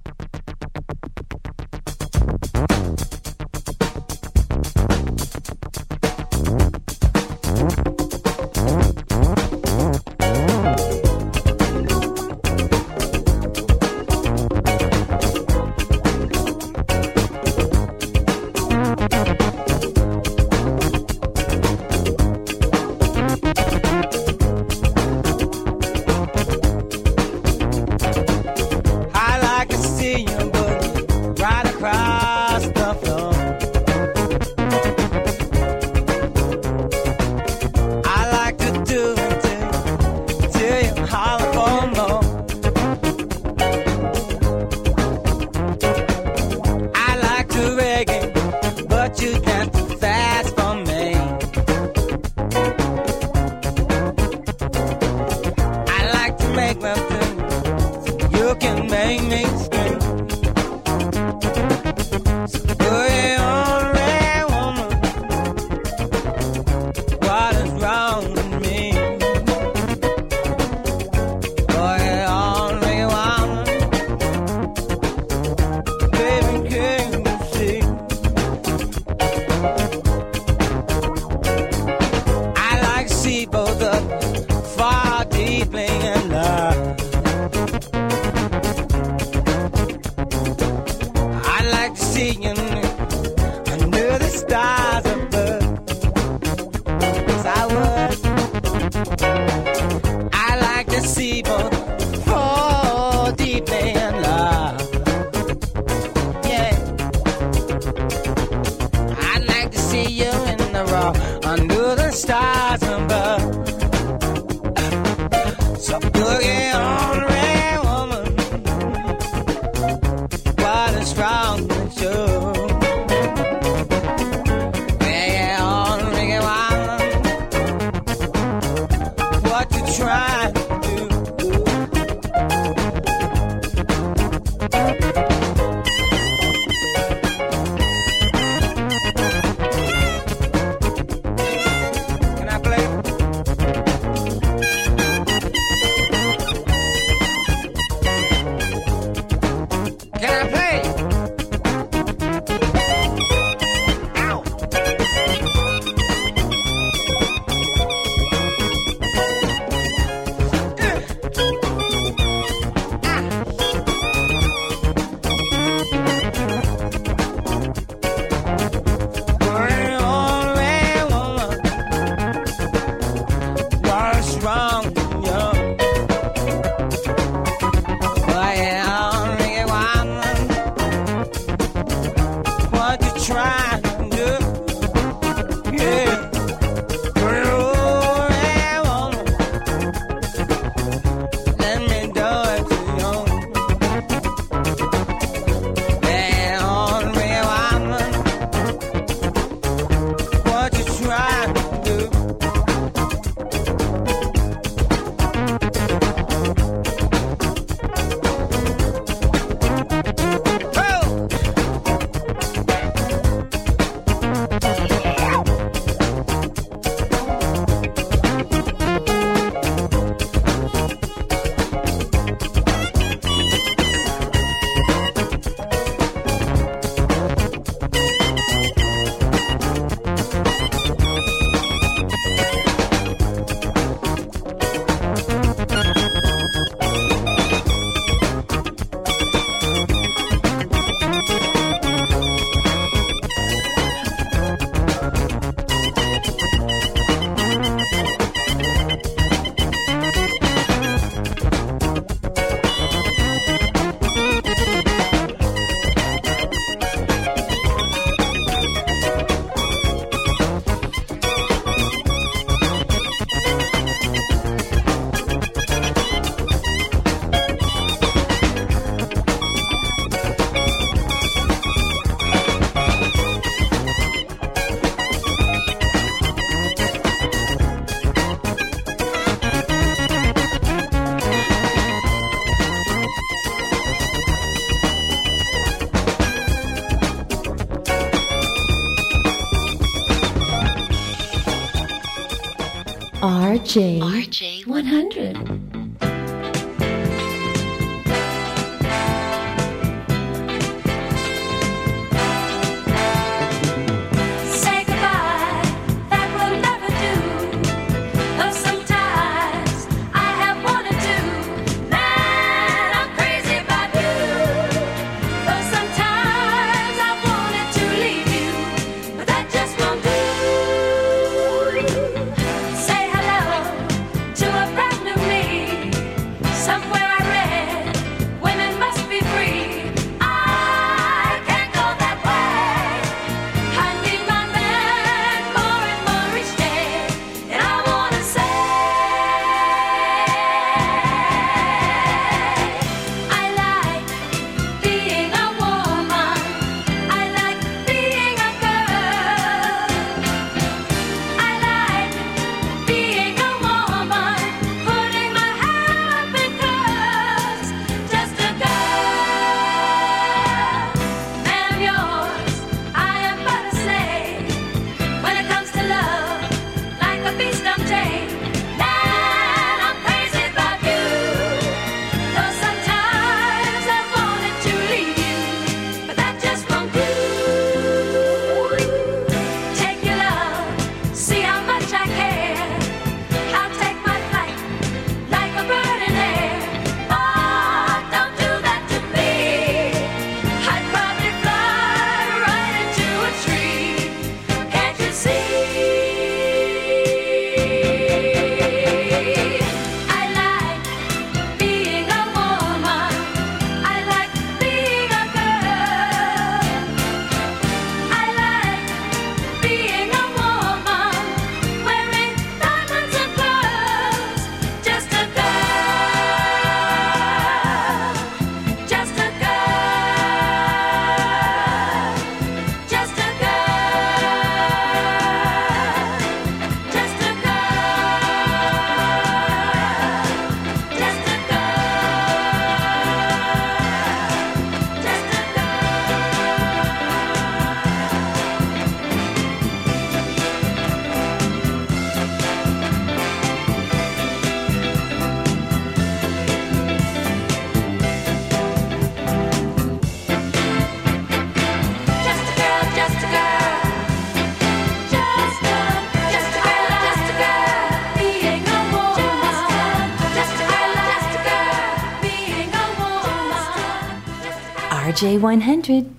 J100.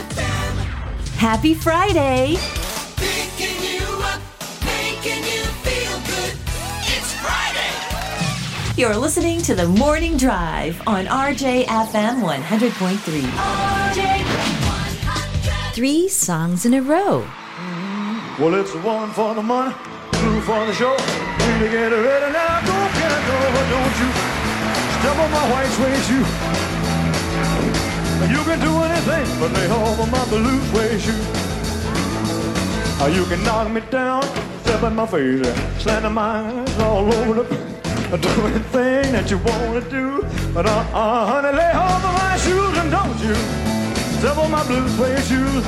Happy Friday! Picking you up, making you feel good. It's Friday. You're listening to the Morning Drive on RJFM 100.3. Three songs in a row. Well, it's one for the money, two for the show. Three to get ready now. Go, can I go, but don't you step on my white suede shoe. You can do anything but lay of my blue suede shoe. Uh, You can knock me down, step in my face, slander my eyes all over the place. do anything that you want to do. But uh, uh, honey, lay of my shoes and don't you step on my blue suede shoes.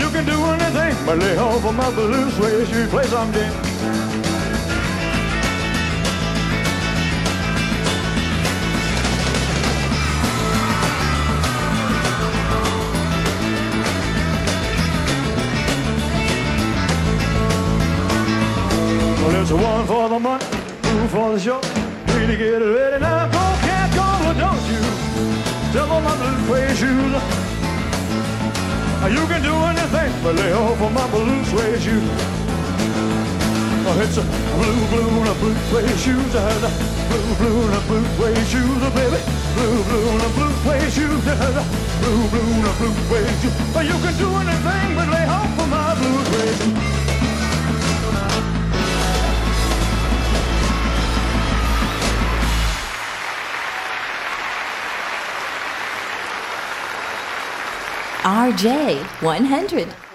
You can do anything but lay of my blue suede shoes. Play something. Well, for the money, two for the show. Three to get ready now. Go, can't go, don't you on my blue suede shoes. You can do anything but lay off of my blue suede shoes. It's a blue, blue, and a blue suede shoes. Uh, the blue, blue, and a blue suede shoes, baby. Blue, blue, and a blue suede shoes. Uh, the blue, blue, and a blue suede shoes. You can do anything but lay off of my blue suede shoes. RJ100.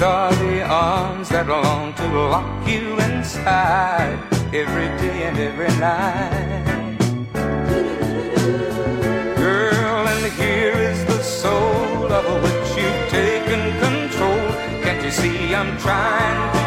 These are the arms that long to lock you inside every day and every night. Girl, and here is the soul of which you've taken control. Can't you see I'm trying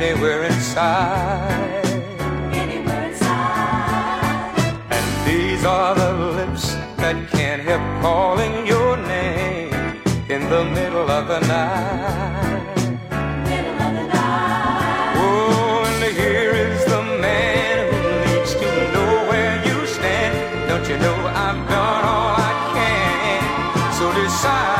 anywhere inside. Anywhere inside. And these are the lips that can't help calling your name in the middle of the night. Middle of the night. Oh, and here is the man who needs to know where you stand. Don't you know I've done all I can? So decide.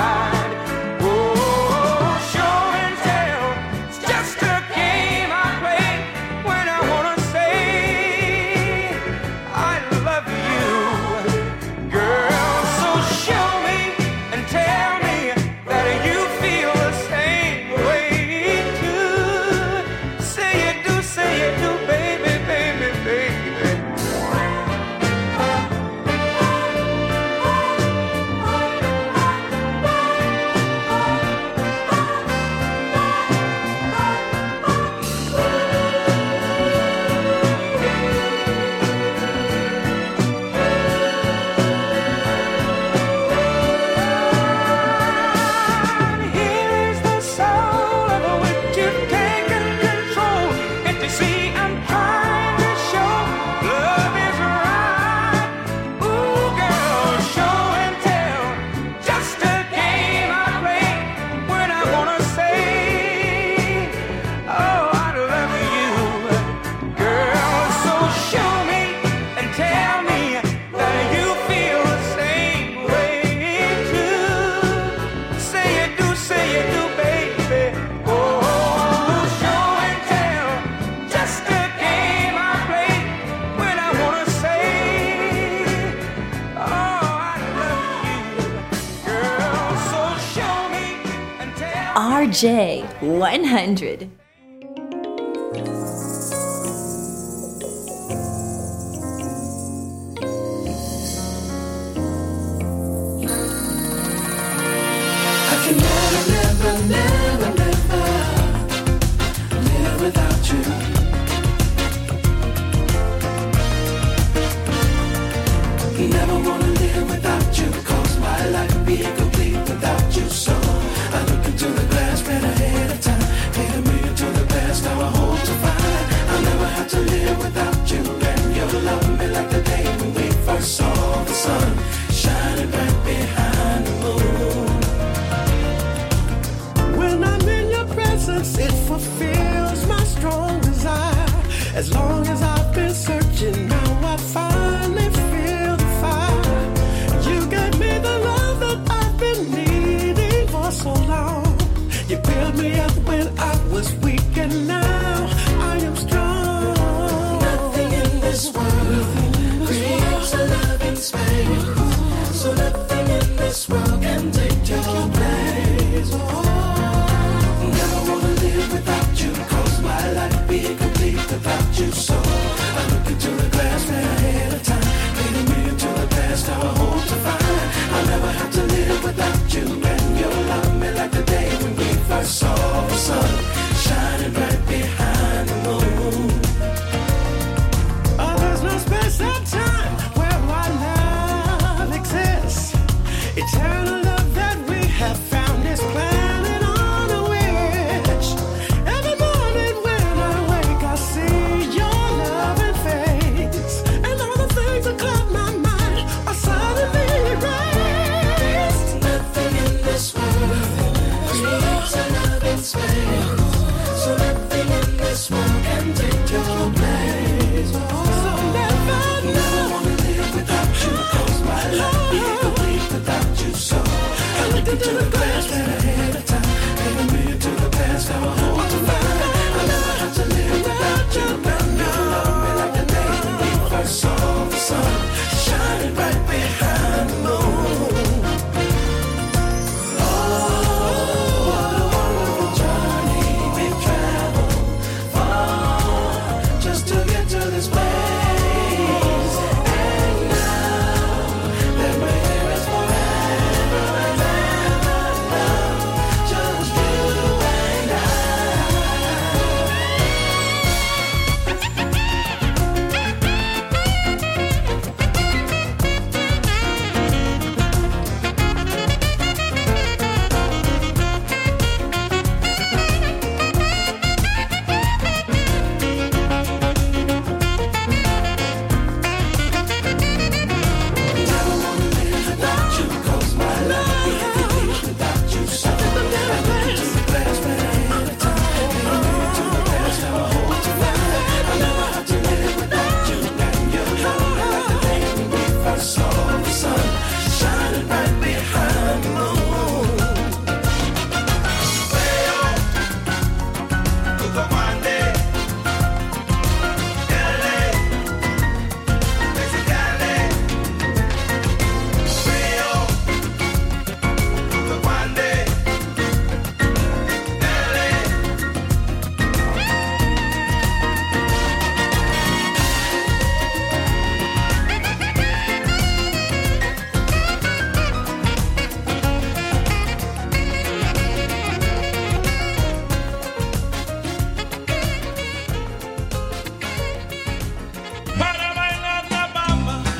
J100.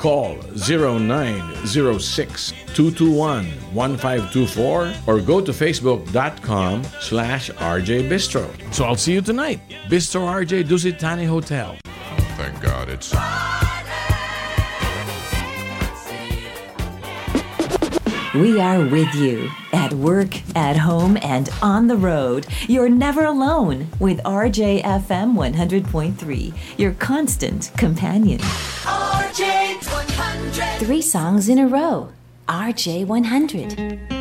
Call 906 or go to facebook.com slash RJ Bistro. So I'll see you tonight. Bistro RJ Dusit Thani Hotel. Thank God it's... We are with you at work, at home, and on the road. You're never alone with RJFM 100.3, your constant companion. Three songs in a row. RJ100.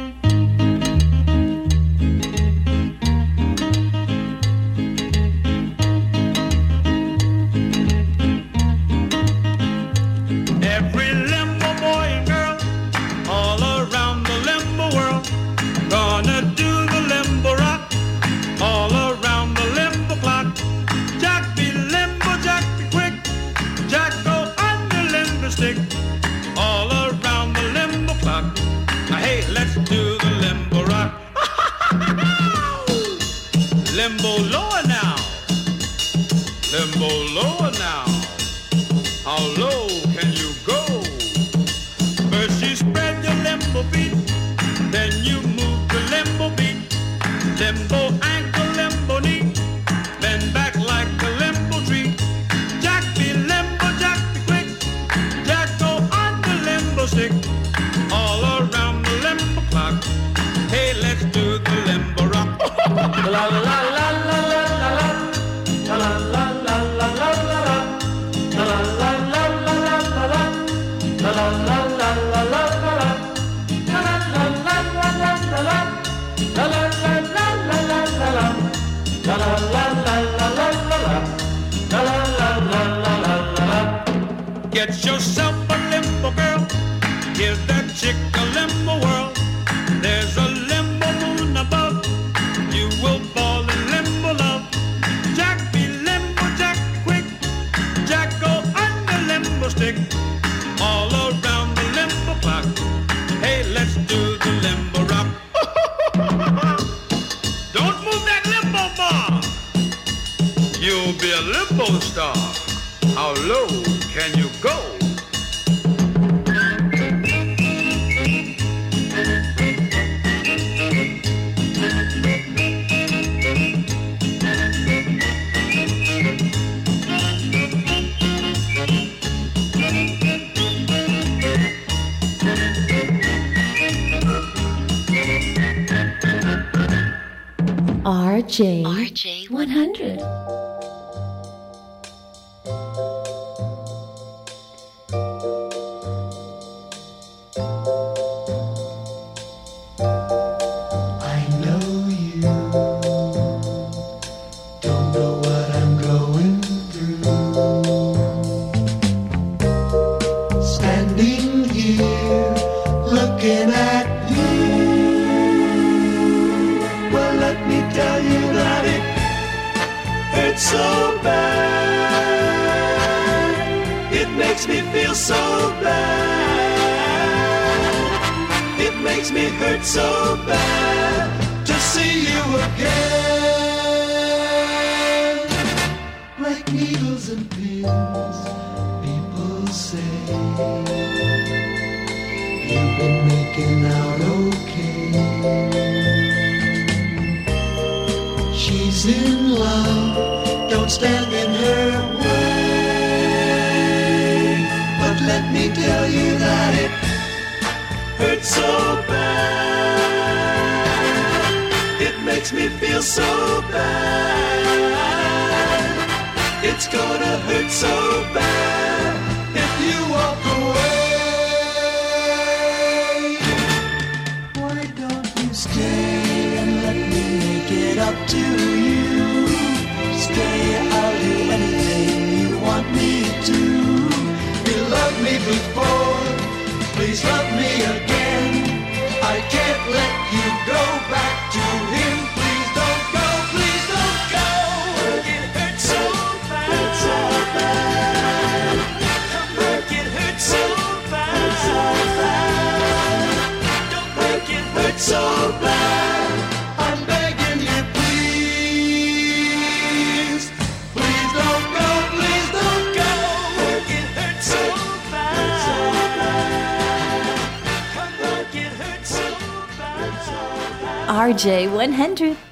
in love, don't stand in her way. But let me tell you that it hurts so bad. It makes me feel so bad. It's gonna hurt so bad. Please love me again. I can't let you go back. RJ100.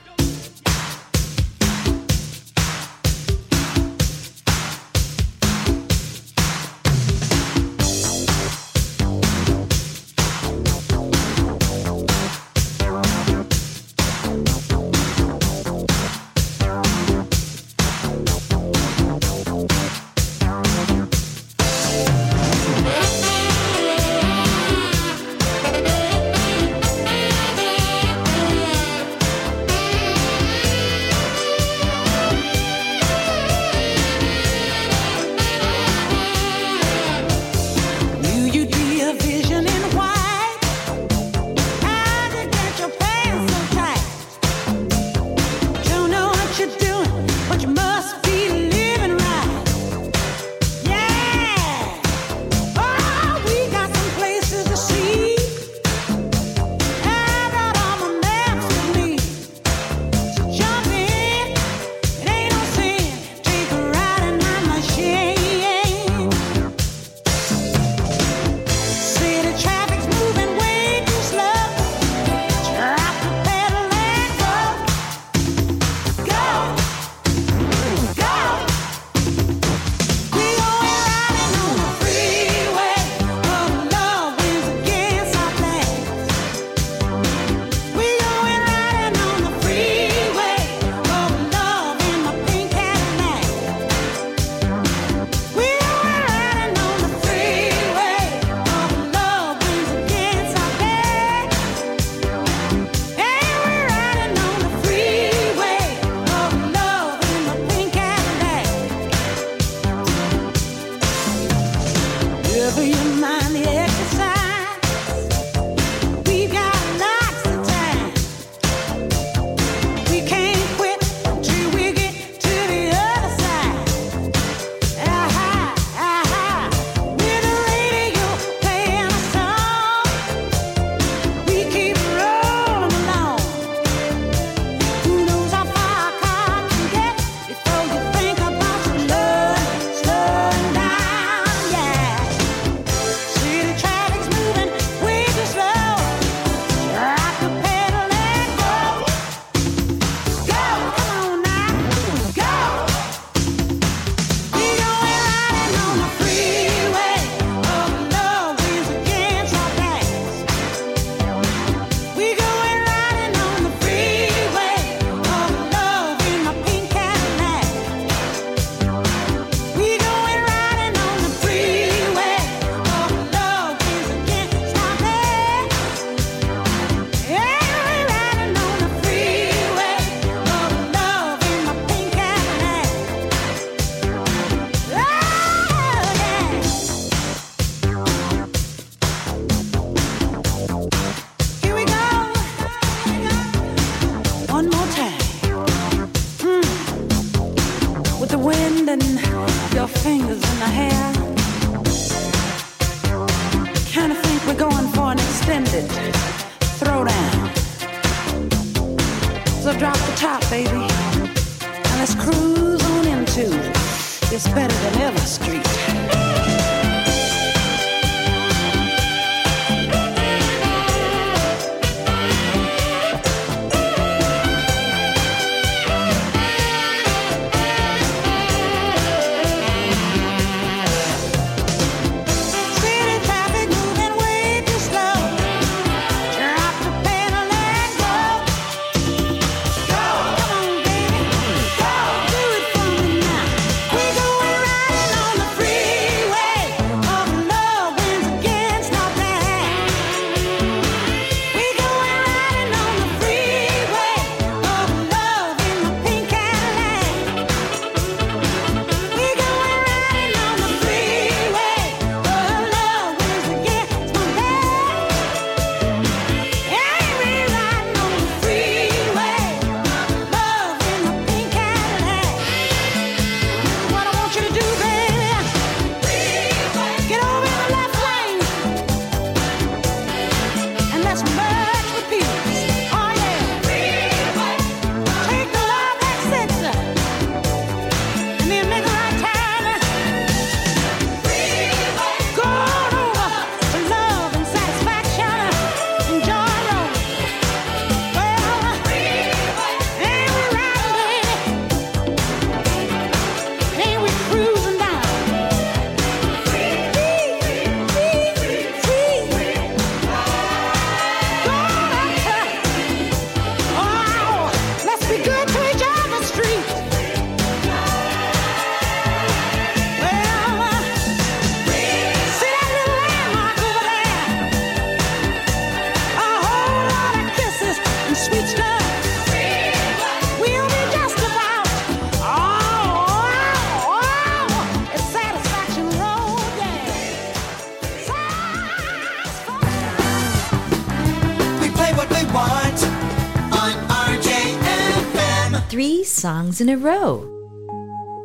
times in a row.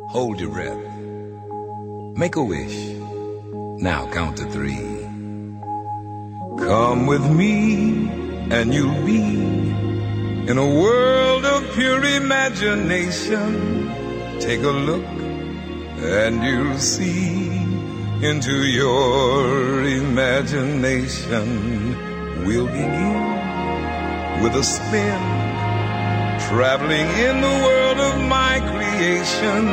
Hold your breath. Make a wish. Now count to three. Come with me, and you'll be in a world of pure imagination. Take a look, and you'll see into your imagination. We'll begin with a spin Traveling in the world of my creation,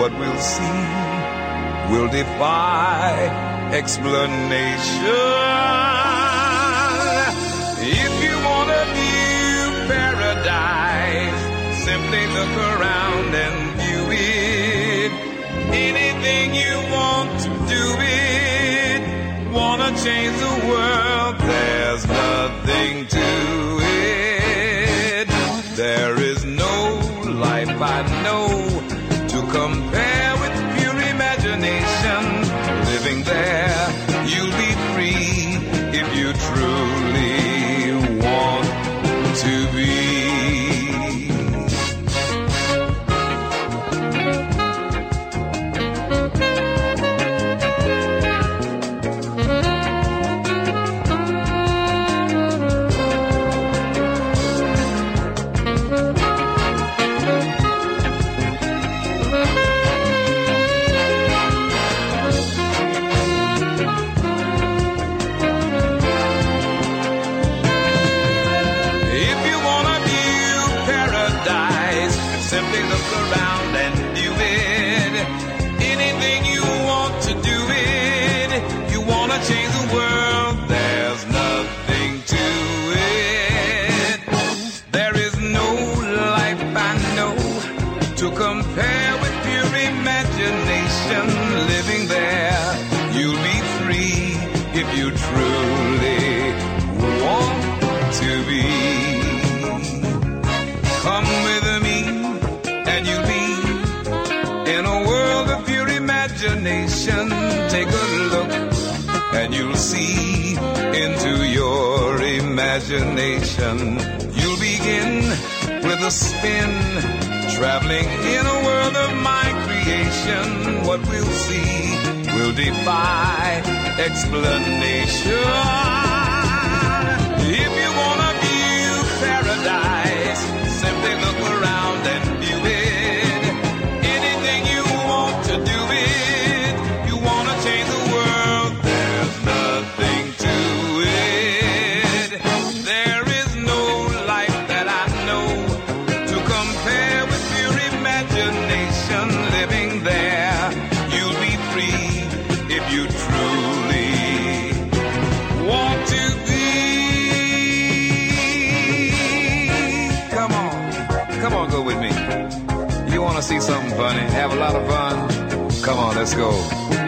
what we'll see will defy explanation. If you want a new paradise, simply look around and view it. Anything you want to do it, wanna change the world, there's nothing to there with a spin. Traveling in a world of my creation, what we'll see will defy explanation. If you wanna view paradise Come on, let's go.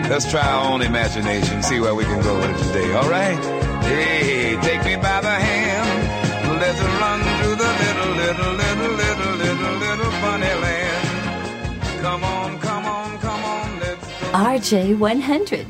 Let's try our own imagination, see where we can go with it today, all right? Hey, take me by the hand. Let's run through the little, little, little, little, little, little funny land. Come on, come on, come on, let's go. RJ 100.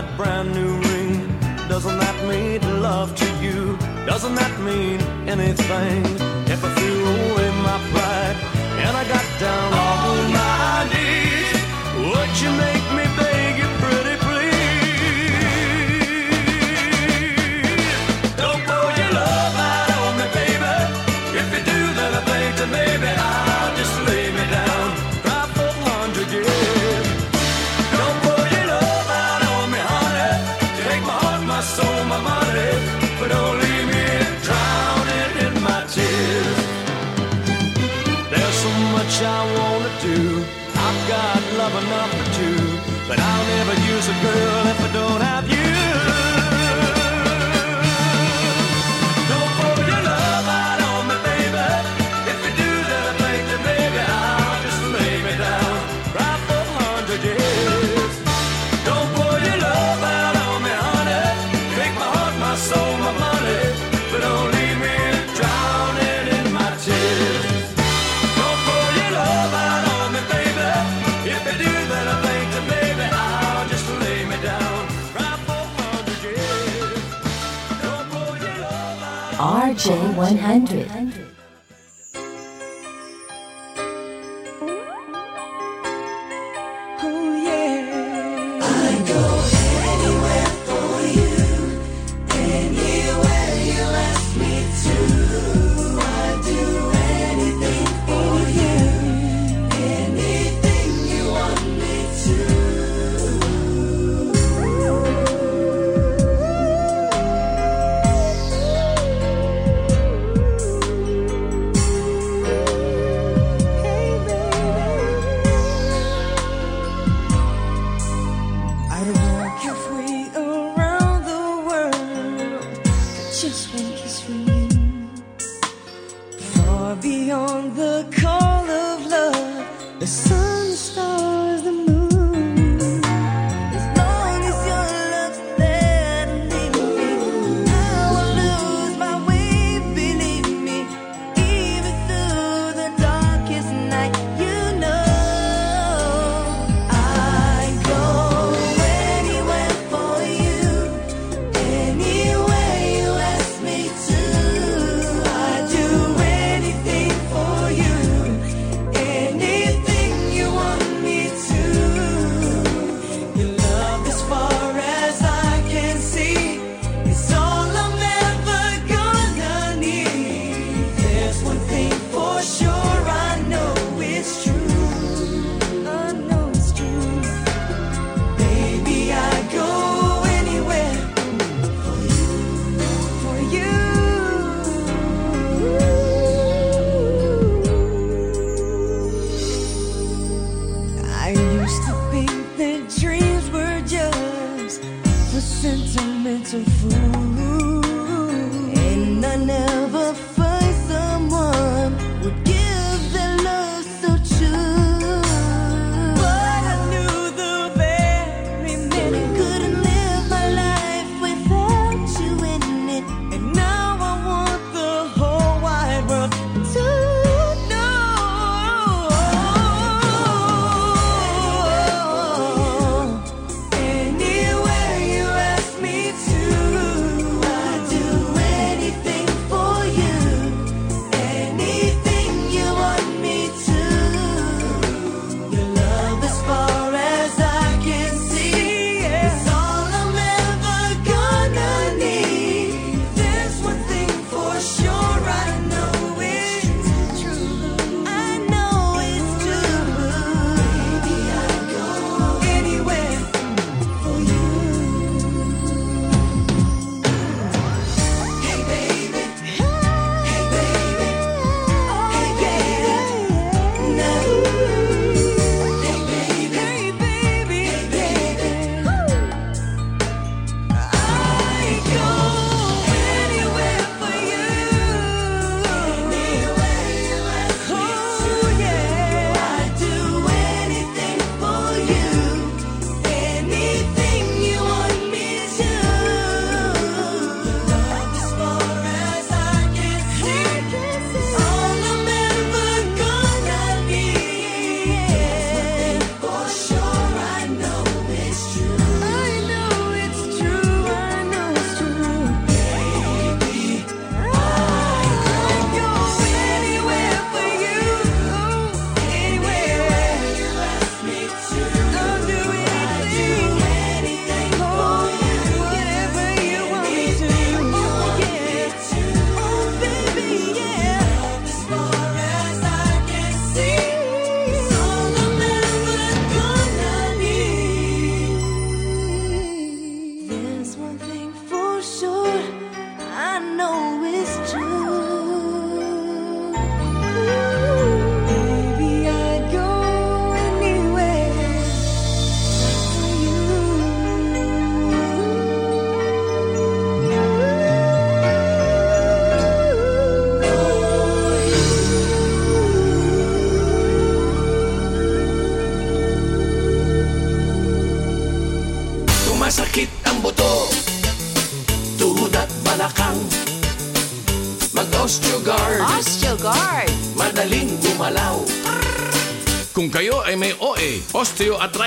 that brand new ring? Doesn't that mean love to you? Doesn't that mean anything? If I threw away my pride and I got down on my knees, would you make me better? girl. 100.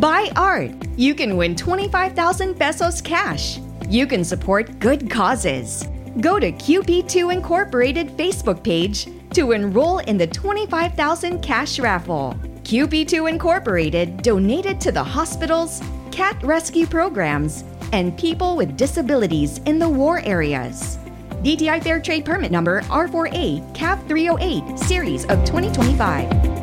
Buy art. You can win 25,000 pesos cash. You can support good causes. Go to QP2 Incorporated Facebook page to enroll in the 25,000 cash raffle. QP2 Incorporated donated to the hospitals, cat rescue programs, and people with disabilities in the war areas. DTI Fair Trade Permit Number R4A CAV 308 Series of 2025.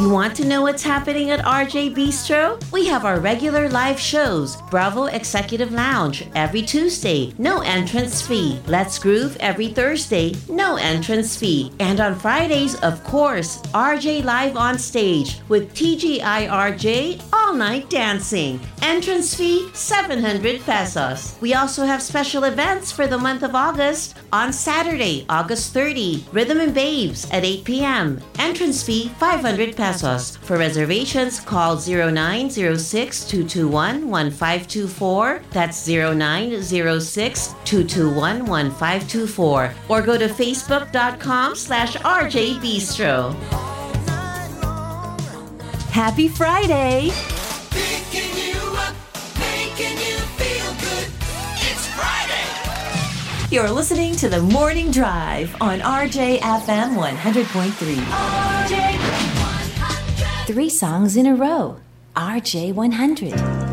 You want to know what's happening at RJ Bistro? We have our regular live shows, Bravo Executive Lounge every Tuesday, no entrance fee. Let's Groove every Thursday, no entrance fee. And on Fridays, of course, RJ Live on Stage with TGIRJ All Night Dancing. Entrance fee 700 pesos. We also have special events for the month of August. On Saturday, August 30, Rhythm and Babes at 8 p.m. Entrance fee 500 pesos. For reservations, call 0906-221-1524. That's 0906-221-1524. Or go to facebook.com slash rjbistro. Happy Friday! Picking you up, making you feel good. It's Friday. You're listening to the Morning Drive on RJFM 100.3 three songs in a row. RJ100.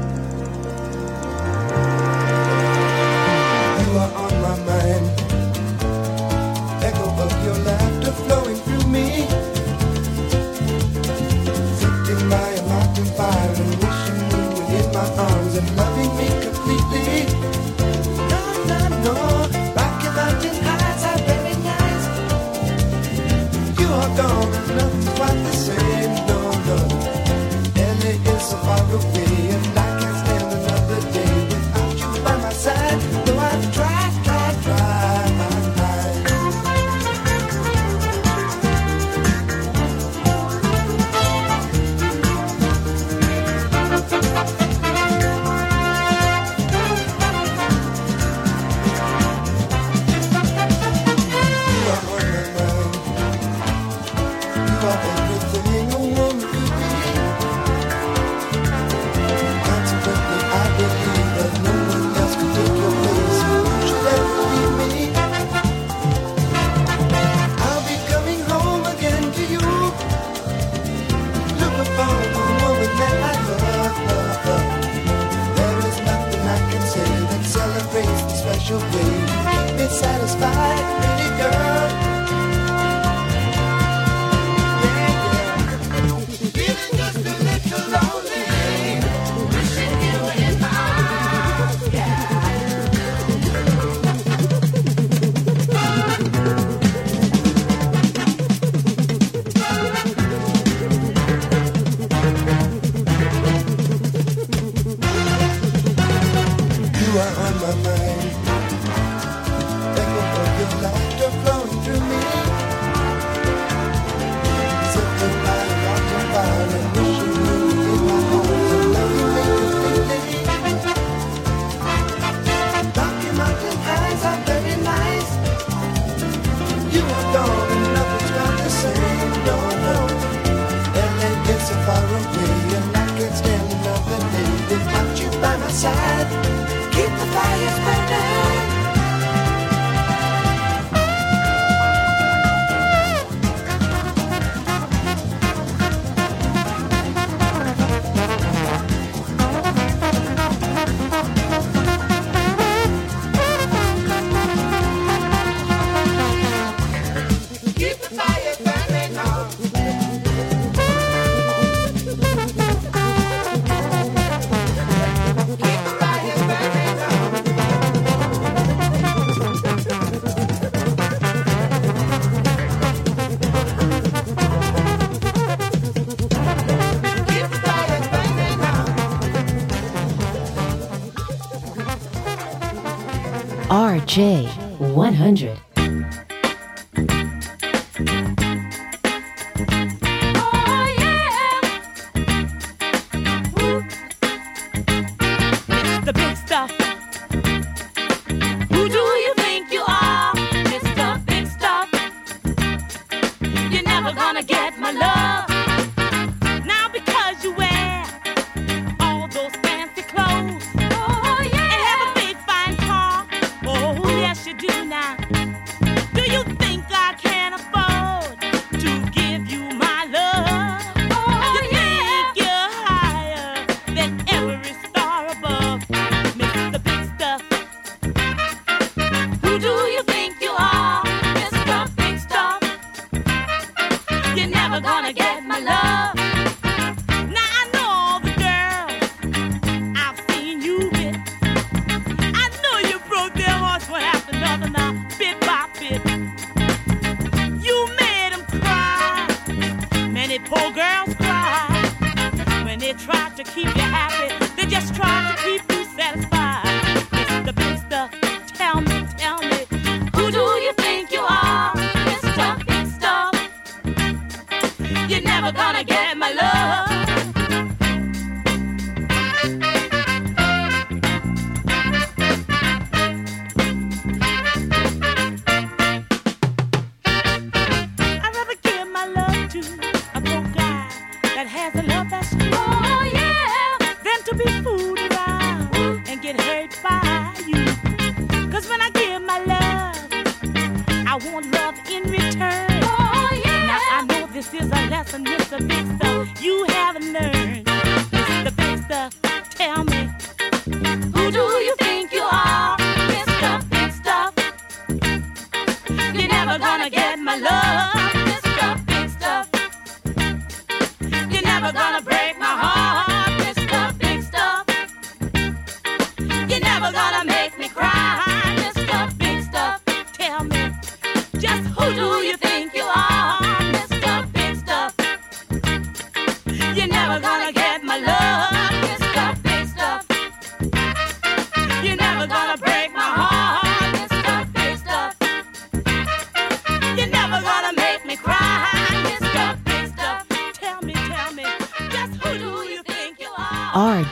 J100.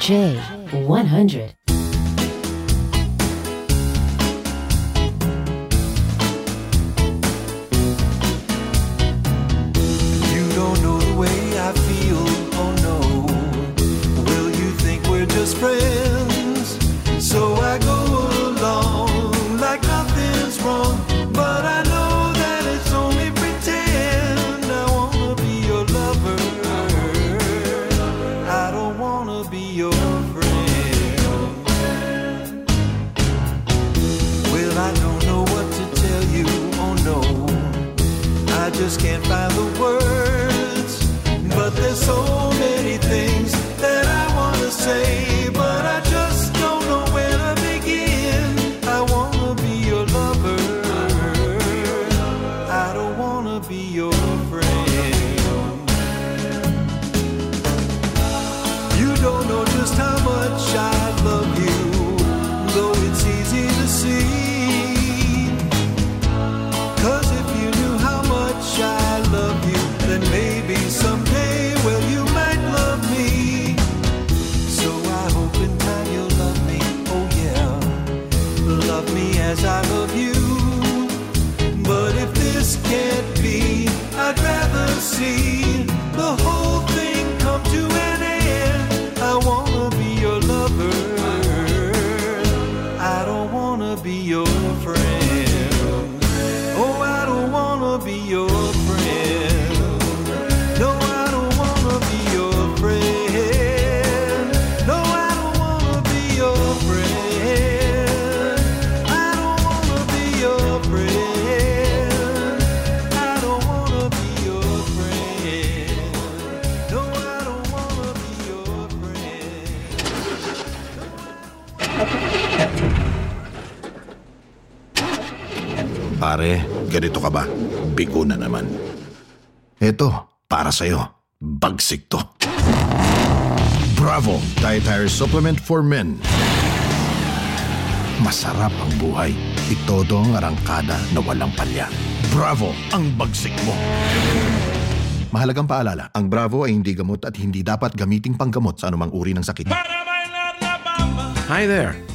J. bigo na naman. Ito, para sa'yo. Bagsik to. Bravo! Dietary Supplement for Men. Masarap ang buhay. Itodo ang arangkada na walang palya. Bravo! Ang bagsik mo! Mahalagang paalala, ang Bravo ay hindi gamot at hindi dapat gamiting panggamot sa anumang uri ng sakit. Hi there!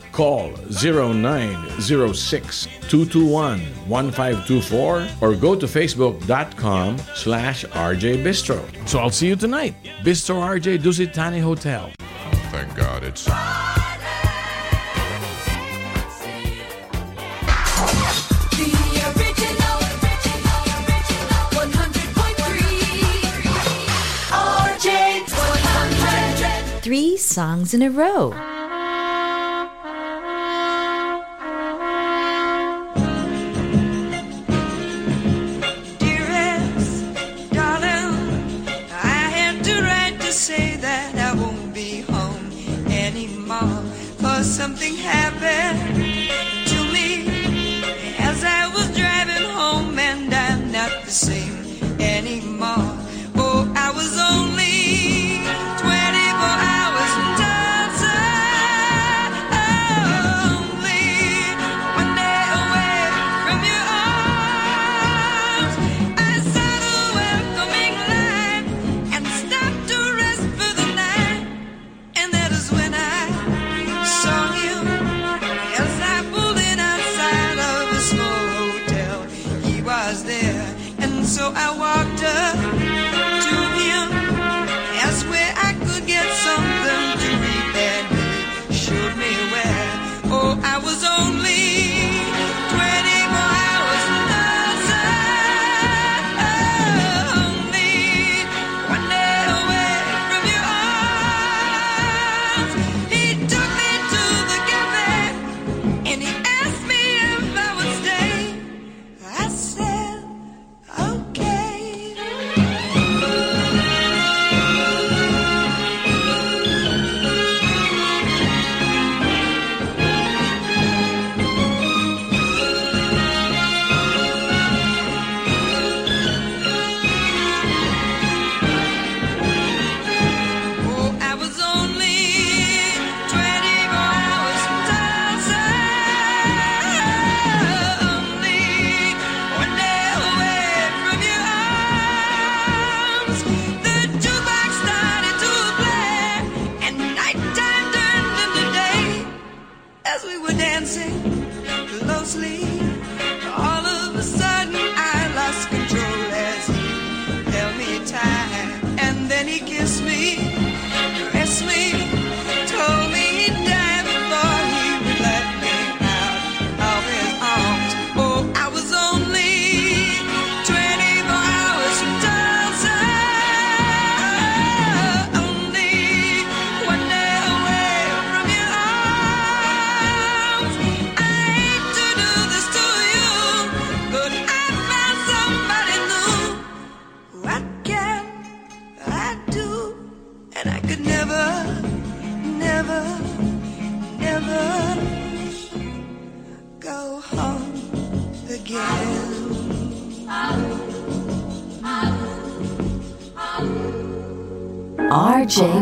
Call 906 or go to facebook.com slash RJ Bistro. So I'll see you tonight. Bistro RJ Dusit Thani Hotel. Thank God it's... Three songs in a row. something happened.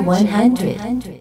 RJ100.